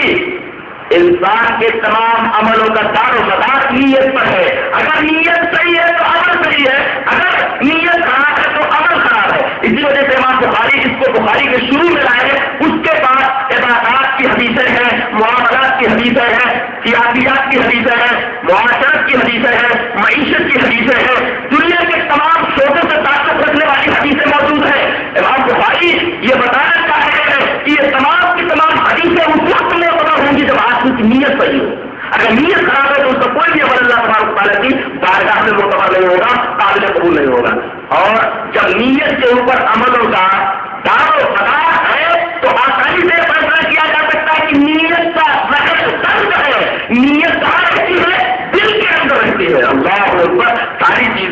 S3: انسان کے تمام عملوں کا دار و مدار نیت پر ہے۔ اگر نیت صحیح ہے تو عمل صحیح ہے، اگر نیت خراب ہے تو عمل خراب ہے۔ اسی وجہ سے امام بخاری اس کو بخاری کے شروع میں لائے اس کے بعد عبادات کی حدیثیں ہیں معاملات کی حدیثیں ہیں سیاسیات کی حدیثیں ہیں، معاشرت کی حدیثیں ہیں، معیشت کی حدیثیں ہیں، دنیا کے تمام شعبوں سے تعلق رکھنے والی حدیثیں موجود ہیں۔ امام بخاری یہ بتانا چاہ رہے ہیں کہ یہ تمام کی تمام حدیثیں اس وقت میں پتا ہوں گی جب آدمی کی نیت صحیح ہو۔ اگر نیت خراب ہے تو اس کا کوئی بھی عمل اللہ تبارک تعالیٰ کی بارگاہ میں معتبر نہیں ہوگا، قابل قبول نہیں ہوگا۔ اور جب نیت کے اوپر عملوں کا دار و مدار ہے تو آسانی سے فیصلہ کیا جا سکتا ہے کہ نیت کا محض درد ہے نیت کہاں رہتی ہے دل کے اندر رہتی ہے اللہ اکبر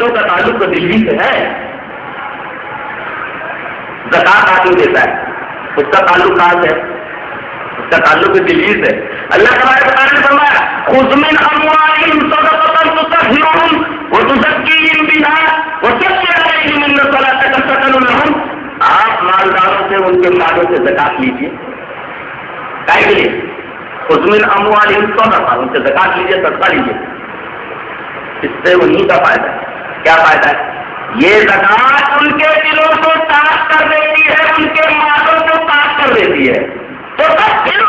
S3: ساری چیزوں کا تعلق تو دل ہی سے ہے۔ زکات آدمی دیتا ہے۔ اس کا تعلق کہاں سے ہے؟ اس کا تعلق دلی سے۔ اللہ تبارک و تعالی نے فرمایا، خذ من اموالهم صدقه تطهرهم وتزكيهم بها وتصل عليهم ان صلاتك سكن لهم آپ مالداروں سے، ان کے مالوں سے زکات لیجیے کائے کے لیے؟ خذ من اموالهم صدقه ان سے زکات لیجیے صدقہ لیجیے اس سے انہیں کا فائدہ ہے۔ کیا فائدہ ہے؟ یہ زکات ان کے دلوں کو صاف کر دیتی ہے، ان کے مالوں کو صاف کر دیتی ہے۔ تو پھر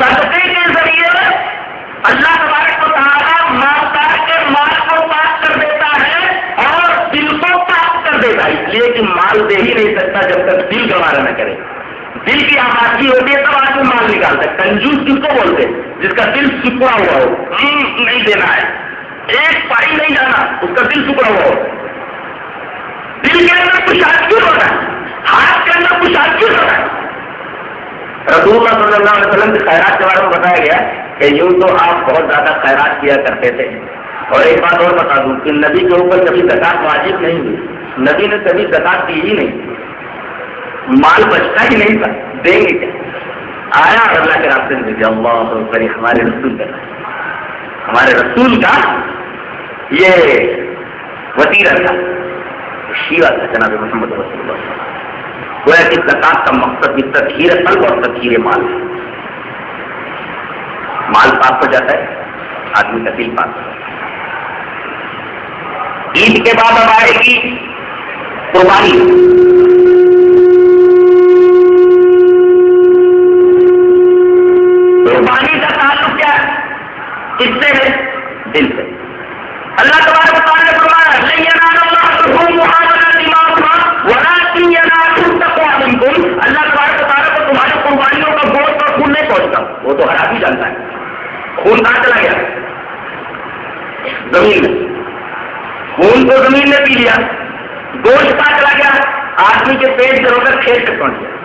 S3: صدقے کے ذریعے اللہ تبارک و تعالیٰ مالدار کے مال کو پاک کر دیتا ہے اور دل کو پاک کر دیتا ہے۔ اس لیے کہ مال دے ہی نہیں سکتا جب تک دل گوارا نہ کرے۔ دل کی آبادی ہوتی ہے تب آدمی مال نکالتا ہے۔ کنجوس کس کو بولتے جس کا دل سکڑا ہوا ہو۔ نہیں دینا ہے۔ ایک پائی نہیں جانا، اس کا دل سکڑا ہوا دل کے اندر کچھ آدمی ہو رہا ہے؟ ہاتھ کے اندر کچھ آدمی ہو رہا ہے؟ رسول اللہ صلی اللہ علیہ وسلم کے خیرات کے بارے میں بتایا گیا کہ یوں تو آپ بہت زیادہ خیرات کیا کرتے تھے۔ اور ایک بات اور بتا دوں کہ نبی کے اوپر کبھی زکات واجب نہیں ہوئی۔ نبی نے کبھی زکات دی ہی نہیں۔ مال بچتا ہی نہیں تھا۔ دیں گے کیا؟ آیا اللہ کے راستے میں دیا اللہ اکبر یہ ہمارے رسول کا ہمارے رسول کا یہ وطیرہ تھا شیوا تھا جناب محمد رسول اللہ گویا کہ زکات کا مقصد بھی تطہیر قلب اور تطہیر مال ہے۔ مال پاک ہو جاتا ہے، آدمی کا دل پاک ہو جاتا ہے۔ عید کے بعد اب آئے گی قربانی کا تعلق کیا ہے کس سے ہے دل سے۔ اللہ تبارک تعالیٰ نے فرمایا، لن ولكن منكم اللہ تبارک تعالیٰ کو تمہاری قربانیوں کا گوشت اور خون نہیں پہنچتا۔ وہ تو ہر آدمی جانتا ہے۔ خون کہاں چلا گیا؟ زمین میں۔ خون کو زمین نے پی لیا۔ گوشت کہاں چلا گیا؟ آدمی کے پیٹ سے کر کھیت تک پہنچ گیا۔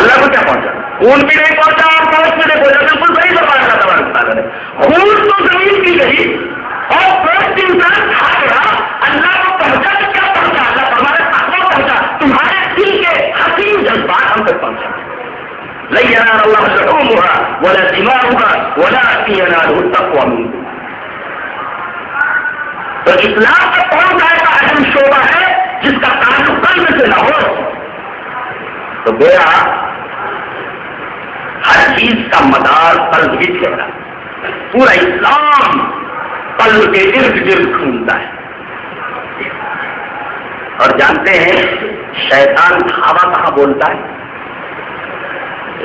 S3: اللہ کو کیا پہنچا؟ خون بھی نہیں پہنچا اور گوشت بھی نہیں پہنچا بالکل صحیح فرمایا اللہ تبارک تعالیٰ نے۔ خون تو زمین کی گئی اور گوشت انسان کھا گیا۔ اللہ کو پہنچا تو کیا پہنچا؟ اللہ ہمارے تقوی پہنچا، تمہارے دل کے حسین جذبات ہم تک پہنچا۔ لا ينال الله لحومها ولا دماؤها کی تقوی منکم تو اسلام کا کون سا ایسا اہم شعبہ ہے جس کا تعلق قلب سے نہ ہو۔ تو گویا ہر چیز کا مدار قلب ہی ٹھہرا پورا اسلام قلب کے ارد گرد گھومتا ہے۔ اور جانتے ہیں شیطان ہوا کہاں بولتا ہے؟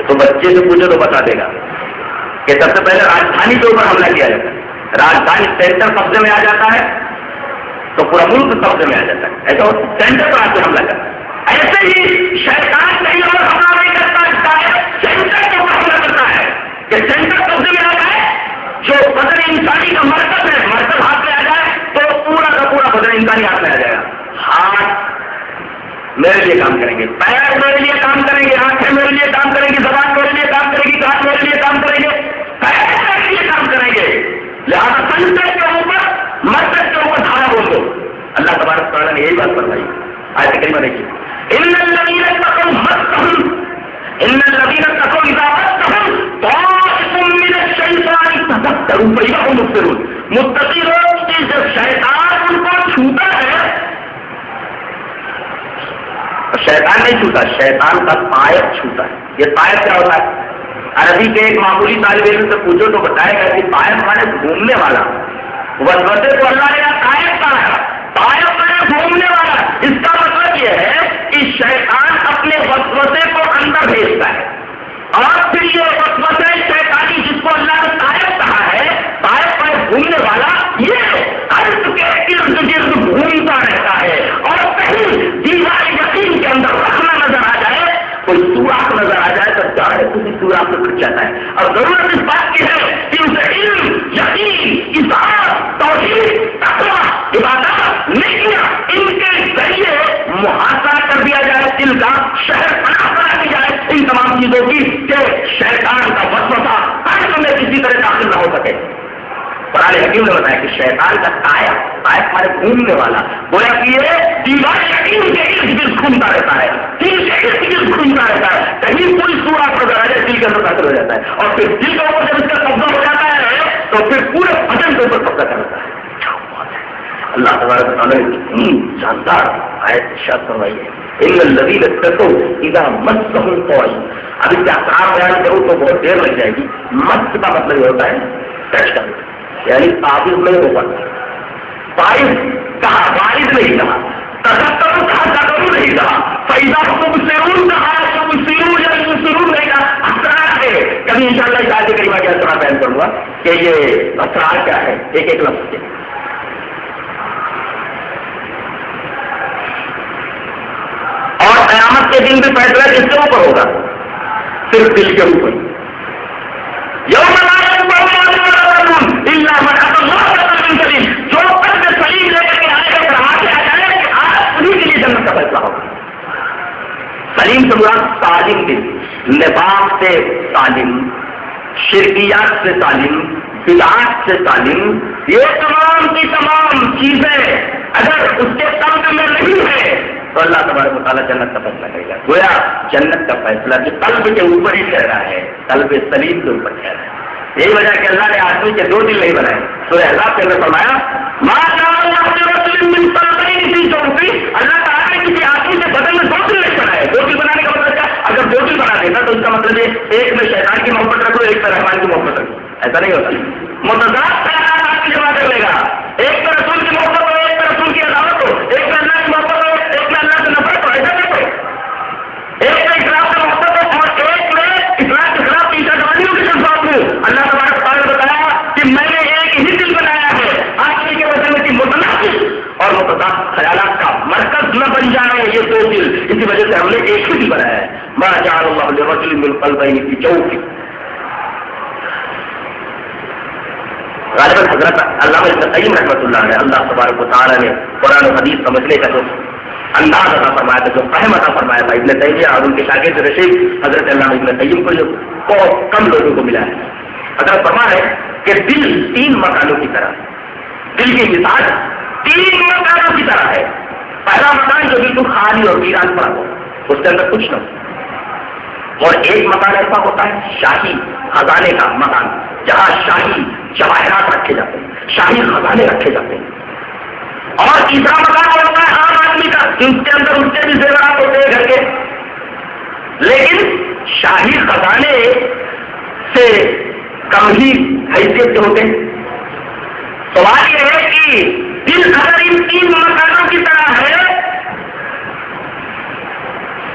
S3: تو بچے سے پوچھو تو بتا دے گا کہ سب سے پہلے راجدھانی کے اوپر حملہ کیا جاتا ہے۔ راجدھانی سینٹر قبضے میں آ جاتا ہے تو پورا ملک قبضے میں آ جاتا ہے۔ ایسا سینٹر پر آ کے حملہ کرتا ہے۔ ایسے ہی شیطان کہیں اور حملہ نہیں کرتا ہے سینٹر کے اوپر حملہ کرتا ہے۔ کہ سینٹر قبضے میں آ جائے؟ جو بدن انسانی کا مرکز ہے، مرکز ہاتھ میں آ جائے، تو پورا کا پورا بدن انسانی ہاتھ میں آ جائے گا۔ ہاتھ میرے لیے کام کریں گے، پیر میرے لیے کام کریں گے، آنکھیں میرے لیے کام کریں گے، زبان میرے لیے کام کرے گی، کان میرے لیے کام کریں گے۔ پیر میرے لیے کام کریں گے۔ لہٰذا سنسر کے اوپر، مرکز کے اوپر دھارا بول دو۔ اللہ تبارک تعالیٰ نے یہی بات فرمائی۔ آج سے کریمہ دیکھیے۔ ان تقوا ان تقوا اذا طائف من مبصرون۔ متقی لوگ جب شیطان ان کو چھوتا ہے۔ شیطان نہیں چھوتا شیطان کا پائپ چھوتا ہے۔ یہ پائپ کیا ہوتا ہے؟ عربی کے ایک معمولی طالب علم سے پوچھو تو بتائے گا کہ پائپ مانے گھومنے والا۔ وسوسے کو اللہ نے پائپ کہا ہے۔ پائپ گھومنے والا۔ اس کا مطلب یہ ہے کہ شیطان اپنے وسوسے کو اندر بھیجتا ہے۔ اور پھر یہ وسوسے شیطانی جس کو اللہ نے پائپ کہا ہے پائپ پر گھومنے والا یہ ارد کے ارد گرد گھومتا رہتا ہے۔ اور کہیں دیوار یقین کے اندر رکھنا نظر آ جائے، کوئی سوراخ نظر آ جائے تو چاہے کسی سوراخ میں کھٹ جاتا ہے۔ اور ضرورت اس بات کی ہے کہ اسے علم یقین اظہار توحید تقوی عبادات نیکیاں ان کے ذریعے محاصرہ کر دیا جائے دل کا شہر بنا بنا دی جائے ان تمام چیزوں کی کہ شیطان کا وسوسہ قلب میں کسی طرح داخل نہ ہو سکے۔ قرآن حکیم نے بتایا کہ شیطان کا کایا کایا ہمارے گھومنے والا۔ گویا کہ یہ دیوار یقین کے ارد گرد گھومتا رہتا ہے، دل کے ارد گرد گھومتا رہتا ہے۔ کہیں کوئی سورا نظر آ جائے دل کے اندر داخل ہو جاتا ہے۔ اور پھر دل کے اوپر جب اس کا قبضہ ہو جاتا ہے، تو پھر پورے بدن کے اوپر قبضہ کرتا ہے۔ اللہ تبارک تعالیٰ نے جاندار آیت شاد فرمائی ہے۔ ان الذین اتقوا اذا مسهم بیان کروں تو بہت دیر لگ جائے گی. مس کا مطلب یہ ہوتا ہے ٹچ کرنا. یعنی قابل نہیں ہوگا. فائز کہا، فائز نہیں کہا. تذکر کہا تذکر نہیں کہا. فیضا مبصرون کہا مبصرون یا مبصرون نہیں کہا. ہے. کبھی انشاءاللہ اس آیت کریمہ کے اسرار بیان کروں گا کہ یہ اسرار کیا ہے؟ ایک ایک لفظ کے اور قیامت کے دن بھی فیصلہ کس کے اوپر ہوگا۔ صرف دل کے اوپر۔ جو سلیم لے کر آئے گا آ جائے کہ آج انہیں کے لیے جنت کا فیصلہ ہوگا۔ سلیم سے مراد دل لباس سے سالم شرکیات سے سالم بدعات سے سالم یہ تمام کی تمام چیزیں اگر اس کے قلب میں نہیں ہے تو اللہ تبارک و تعالیٰ جنت کا فیصلہ کرے گا۔ گویا جنت کا فیصلہ جو قلب کے اوپر ہی ٹھہرا ہے، قلب سلیم کے اوپر ٹھہرا ہے۔ یہی وجہ کہ اللہ نے آدمی کے دو دل نہیں بنائے۔ سورہ حساب کے اندر فرمایا اللہ تعالیٰ نے کسی آدمی کے بدن میں دو دل نہیں بنائے۔ دو دل بنانے کا مطلب کیا؟ اگر دو دل بنا دیتا تو اس کا مطلب یہ، ایک میں شیطان کی محبت رکھو، ایک میں رحمان کی محبت رکھو۔ ایسا نہیں ہوتا۔ متضاد کی جمع کر لے گا ایک میں رسول کی محبت ہو ایک میں رسول کی عدالت ہو ایک میں اللہ کی محبت ہو ایک میں اللہ سے نفرت ہو ایسا نہیں ہو ایک میں اسلام سے محبت ہو اور ایک میں اسلام کے خلاف تیسرا جوانیوں کے خلاف ہوں اللہ تبارک تعالیٰ نے بتایا کہ میں نے ایک ہی دل بنایا ہے آج کے وجہ میں کی متناسب اور متضاد خیالات کا مرکز نہ بن جائے یہ دو دل اسی وجہ سے ہم نے ایک ہی دل بنایا ہے۔ ما جعل اللہ لرجل من قلبین فی جوفه۔ غالباً حضرت علامہ ابن قیم رحمۃ اللہ علیہ، اللہ تبارک و تعالیٰ نے قرآن حدیث سمجھنے کا جو انداز عطا فرمایا تھا، جو فہم عطا فرمایا تھا ابن تیمیہ اور ان کے شاگرد رشید، حضرت علامہ ابن قیم کو جو بہت کم لوگوں کو ملا ہے۔ حضرت فرما ہے کہ دل تین مکانوں کی طرح، دل کی مثال تین مکانوں کی طرح ہے۔ پہلا مکان جو بالکل خالی اور ویران پڑا ہو اس کے اندر کچھ نہ ہو اور ایک مکان ایسا ہوتا ہے، شاہی خزانے کا مکان، جہاں شاہی جواہرات رکھے جاتے ہیں، شاہی خزانے رکھے جاتے ہیں۔ اور تیسرا مکان ہوتا ہے عام آدمی کا جن کے اندر ان کے بھی زیورات ہوتے ہیں گھر کے۔ لیکن شاہی خزانے سے کم ہی حیثیت کے ہوتے ہیں۔ سوال یہ ہے کہ دل اگر ان تین مکانوں کی طرح ہے،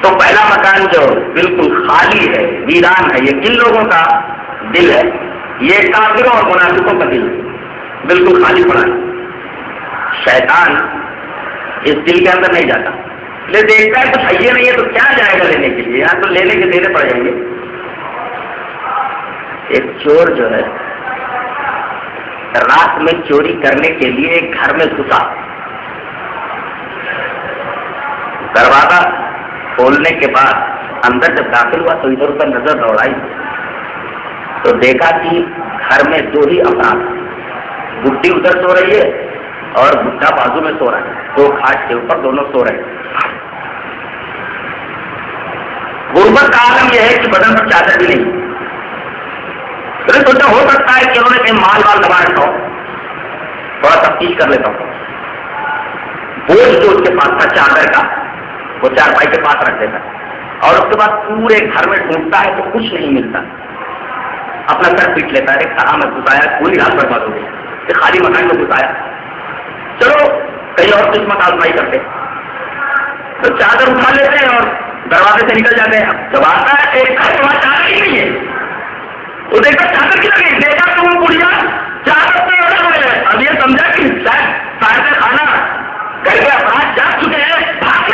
S3: تو پہلا مکان جو بالکل خالی ہے، ویران ہے، یہ کن لوگوں کا دل ہے؟ یہ کافروں اور منافقوں کا دل ہے۔ بالکل خالی پڑا ہے۔ شیطان اس دل کے اندر نہیں جاتا۔ لے دیکھتا ہے تو صحیح نہیں ہے تو کیا جائے گا لینے کے لیے؟ یہاں تو لینے کے دینے پڑ جائیں گے۔ ایک چور جو ہے رات میں چوری کرنے کے لیے ایک گھر میں گھسا۔ دروازہ کھولنے کے بعد اندر جب داخل ہوا تو ادھر ادھر نظر دوڑائی۔ تو دیکھا کہ گھر میں دو ہی افراد بڈی ادھر سو رہی ہے اور بڈھا بازو میں سو رہا ہے۔ دو کھاٹ کے اوپر دونوں سو رہے ہیں۔ غربت کا عالم یہ ہے کہ بدن پر چادر بھی نہیں۔ میں سوچا ہو سکتا ہے کہ انہوں نے کہیں مال وال دبا رکھا ہو۔ تھوڑا تفتیش کر لیتا ہوں۔ بوجھ جو اس کے پاس تھا چادر کا، وہ چارپائی کے پاس رکھ دیتا۔ اور اس کے بعد پورے گھر میں ڈھونڈتا ہے تو کچھ نہیں ملتا۔ اپنا سر پیٹ لیتا ہے۔ کہاں میں گھسایا پوری رات برباد ہو گئی کہ خالی مکان میں گھسایا چلو، کہیں اور قسمت آزمائی کرتے۔ تو چادر اٹھا لیتے ہیں اور دروازے سے نکل جاتے۔ ہیں جب آتا ہے، ایک گھر کے بعد چادر ہی نہیں ہے۔ وہ دیکھا چادر کی لگی دیکھا تو وہ بڑھیا چادر پہ اب یہ سمجھا کہ صاحب خانہ گھر کے افراد جا چکے ہیں، بھاگ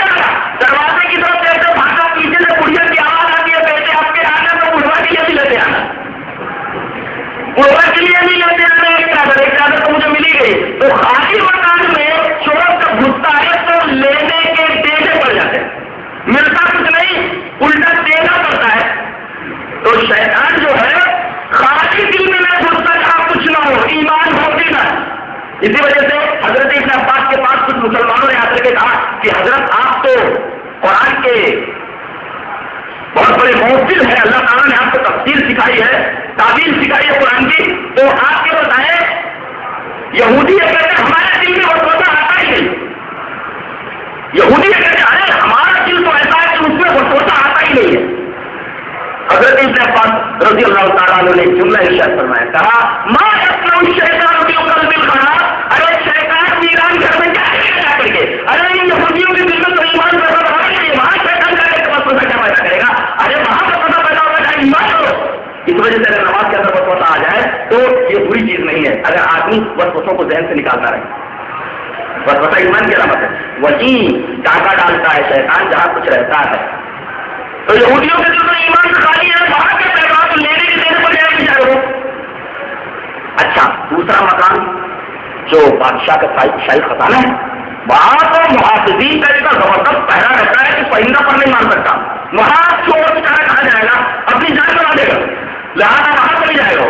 S3: دروازے کی طرف دیکھتے بھاگا، پیچھے سے بڑھیا کی آواز آتی ہے، بیٹے آپ کے آنا تو بڑھوا کے لیے بھی لیتے آنا۔ بڑھوا کے لیے بھی لیتے آنا ایک چادر ایک چادر تو مجھے ملی گئی۔ تو خالی مکان میں چور جب گھستا ہے تو لینے کے دینے پڑ جاتے ہیں۔ ملتا کچھ نہیں، الٹا دینا پڑتا ہے۔ تو شیطان جو ہے خالی دل میں میں گھستا جہاں کچھ نہ ہو ایمان ہوتی نہ اسی وجہ سے حضرت ابن عباس کے پاس کچھ مسلمانوں نے آ کر کے کہا کہ حضرت آپ تو قرآن کے بہت بڑے محفل ہے اللہ تعالیٰ نے آپ کو تفصیل سکھائی ہے، تعبیر سکھائی ہے قرآن کی، تو آپ کے بتائیں یہودی اگر ہمارے دل میں وسوسہ آتا ہی نہیں۔ یہودی اگر ارے ہمارا دل تو ایسا ہے کہ اس میں وسوسہ آتا ہی نہیں ہے۔ حضرت ابن عباس رضی اللہ تعالیٰ نے جملہ ارشاد فرمایا، کہا ماں اپنا شیطان بھی کل شیطان ویران گھر میں کیا جا کر کے ارے ان یہودیوں کے دل میں تو ایمان پیدا رہا نہیں وہاں شیطان جا کے بس کیا پیدا کرے گا؟ ارے، وہاں تو پتہ پیدا ہوگا جہاں ایمان ہو اس وجہ سے اگر نماز کے اندر بس بسوسا آ جائے تو یہ بری چیز نہیں ہے۔ اگر آدمی بس بسوسوں کو ذہن سے نکالتا رہے۔ بس بسا ایمان کی علامت ہے۔ وہی ڈاکہ ڈالتا ہے شیطان جہاں کچھ رہتا ہے۔ تو یہودیوں کے دل میں ایمان خالی ہے۔ باہر کے پیغام لینے کے دینے پر جائے گی چاہے اچھا دوسرا مکان جو بادشاہ کا شاہی خزانہ ہے وہاں تو محافظین کا اتنا زبردست پہرا رہتا ہے کہ پرندہ پر نہیں مان سکتا۔ وہاں چور بچارا کہا جائے گا؟ اپنی جان بنا دے گا۔ لہٰذا وہاں چلی جائے گا۔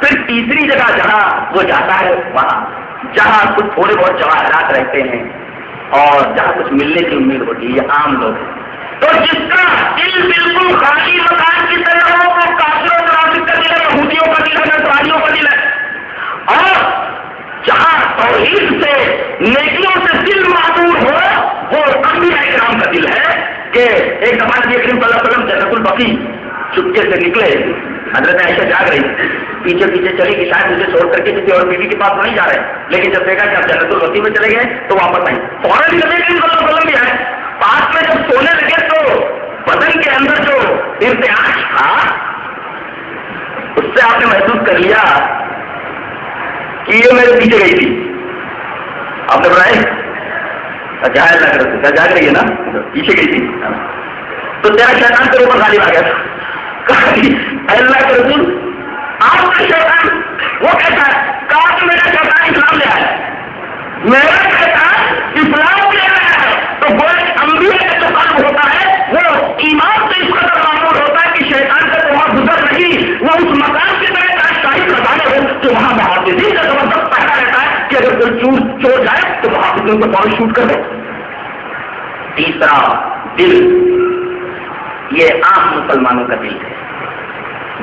S3: پھر تیسری جگہ جہاں وہ جاتا ہے، وہاں جہاں کچھ تھوڑے بہت جواہرات رہتے ہیں اور جہاں کچھ ملنے کی امید ہوتی ہے، یہ عام لوگ ہیں۔ تو جس کا دل بالکل خالی مکان کی طرح ہو وہ کافروں کا دل ہے یہودیوں کا دل ہے نسوانیوں کا دل ہے۔ اور جہاں توحید سے نیکیوں سے دل معمور ہو، وہ انبیاء کرام کا دل ہے کہ ایک زمانے کے کریم صلی اللہ علیہ وسلم جنت البقی چپکے سے نکلے، حضرت عائشہ جاگ رہی پیچھے پیچھے چلی کہ شاید مجھے چھوڑ کر کے کسی اور بیوی کے پاس نہیں جا رہے، لیکن جب دیکھا کہ آپ جنت البقی میں چلے گئے تو واپس آئی فوراً صلی اللہ علیہ وسلم بھی آئے۔ پاس میں جب سونے لگے تو بدن کے اندر جو ارتیاش تھا، اس سے آپ نے محسوس کر لیا کہ یہ میرے پیچھے گئی تھی؟ آپ نے بتایا؟ جائے اللہ کر جاگ رہی ہے نا؟ اچھا، پیچھے گئی تھی۔ تو تیرا شیطان تیرے اوپر غالب آ گیا۔ تھا اللہ کے رسول، آپ کا شیطان، وہ کہتا ہے، کہا کہ میرا شیطان اسلام لے آیا۔ میرا شیطان اسلام لے آیا ہے۔ تو وہ انبیاء کا جو قلب ہوتا ہے، وہ ایمان سے اس قدر معمول ہوتا ہے کہ شیطان کا تو وہاں گزر نہیں، وہ اس مکان کی طرح شاہی خزانے ہو تو وہاں محافظین کا اگر کوئی چور چور جائے تو محافظین کو فوراً شوٹ کر دو تیسرا دل، یہ عام مسلمانوں کا دل ہے۔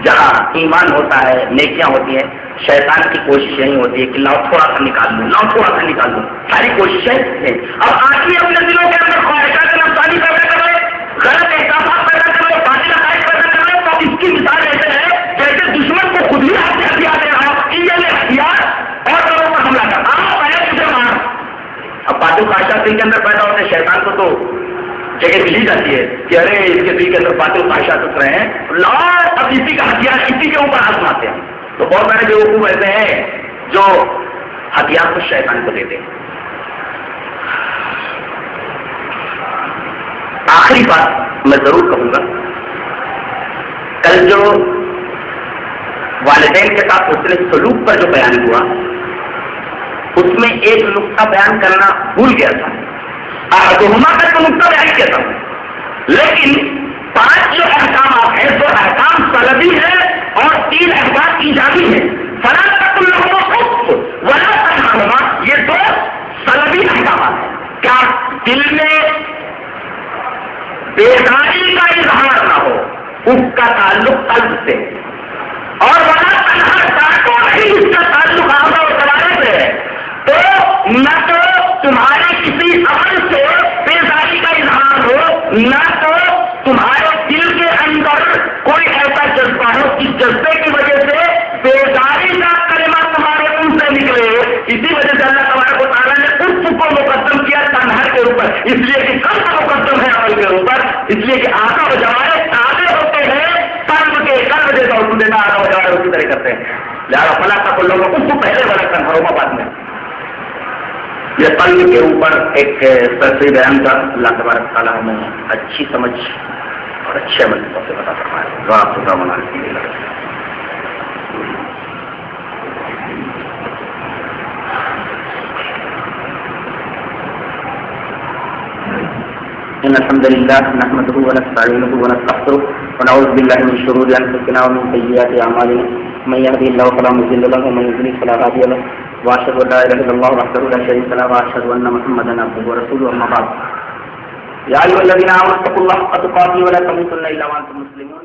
S3: جہاں ایمان ہوتا ہے، نیکیاں ہوتی ہیں، شیطان کی کوشش یہی ہوتی ہے کہ لاؤ، تھوڑا سا نکال لوں لاؤ، تھوڑا سا نکال لوں ساری کوششیں ہیں۔ اب آدمی اپنے دلوں کے اندر خواہشات نفسانی پیدا کر رہے غلط احساسات پیدا کر رہے باطل عقائد پیدا کر رہے تو اس کی مثال ایسے ہے جیسے دشمن کو خود ہی ہاتھ سے ہتھیار دے رہا ہو انڈیا میں ہتھیار اور لوگوں پر حملہ کر آؤ پہلے تجھے مار اب باطل خواہشات دل کے اندر پیدا ہوتے ہیں، شیطان کو تو جگہ ملی جاتی ہے کہ ارے، اس کے دل کے اندر باطل خواہشات اتر رہے ہیں۔ لاؤ اب اسی کا ہتھیار اسی کے اوپر آزماتے ہیں۔ تو بہت سارے بیوقوف ایسے ہیں جو ہتھیار کو شیطان کو دیتے ہیں۔ آخری بات میں ضرور کہوں گا۔ کل جو والدین کے ساتھ اس نے سلوک پر جو بیان ہوا اس میں ایک نقطہ بیان کرنا بھول گیا تھا۔ احدہما کا تو نقطہ بیان کیا تھا۔ لیکن پانچ جو احکامات ہیں، دو احکام سلبی ہے اور تین احکام ایجابی ہے فلاں تک لوگوں کو ولا تنہا یہ دو سلبی احکامات ہیں۔ کیا دل میں بیداری کا اظہار نہ ہو، اس کا تعلق قلب سے۔ اور ولا تنہا ڈاکو نہیں اس کا تعلق آگا اور سوارے سے ہے تو نہ تو تمہارے کسی عمل سے بیداری کا اظہار ہو، نہ تو تمہارے دل کے اندر کوئی ایسا جذبہ ہو جس جذبے کی وجہ سے بیداری کا کلمہ تمہارے منہ سے نکلے۔ اسی وجہ سے اللہ تبارک و تعالیٰ نے اس کو مقدم کیا تنہر کے اوپر۔ اس لیے کہ کل کا مقدم ہے عمل کے اوپر۔ اس لیے کہ آگا بجائے تازے ہوتے ہیں، قلب کے قلب جیسا حکم دینا آگا بجائے اسی طرح کرتے ہیں۔ لہٰذا فلاں کا لوگوں اس کو پہلے والا تنہروں بات میں۔ یہ قلب کے اوپر ایک سرسری بیان کا اللہ تبارک تعالیٰ ہمیں اچھی سمجھ اور اچھے عمل سے بتا سکتا ہے دعا إن الحمد لله نحمده ونستعينه ونستغفره ونعوذ بالله من شرور أنفسنا ومن سيئات أعمالنا من يهدي الله فلا مضل له، ومن يضلل فلا هادي له۔ واشهد ان لا اله الا الله وحده لا شريك له واشهد ان محمدا عبده ورسوله اما بعد. يا ايها الذين امنوا اتقوا الله حق تقاته ولا تموتن الا وانتم مسلمون.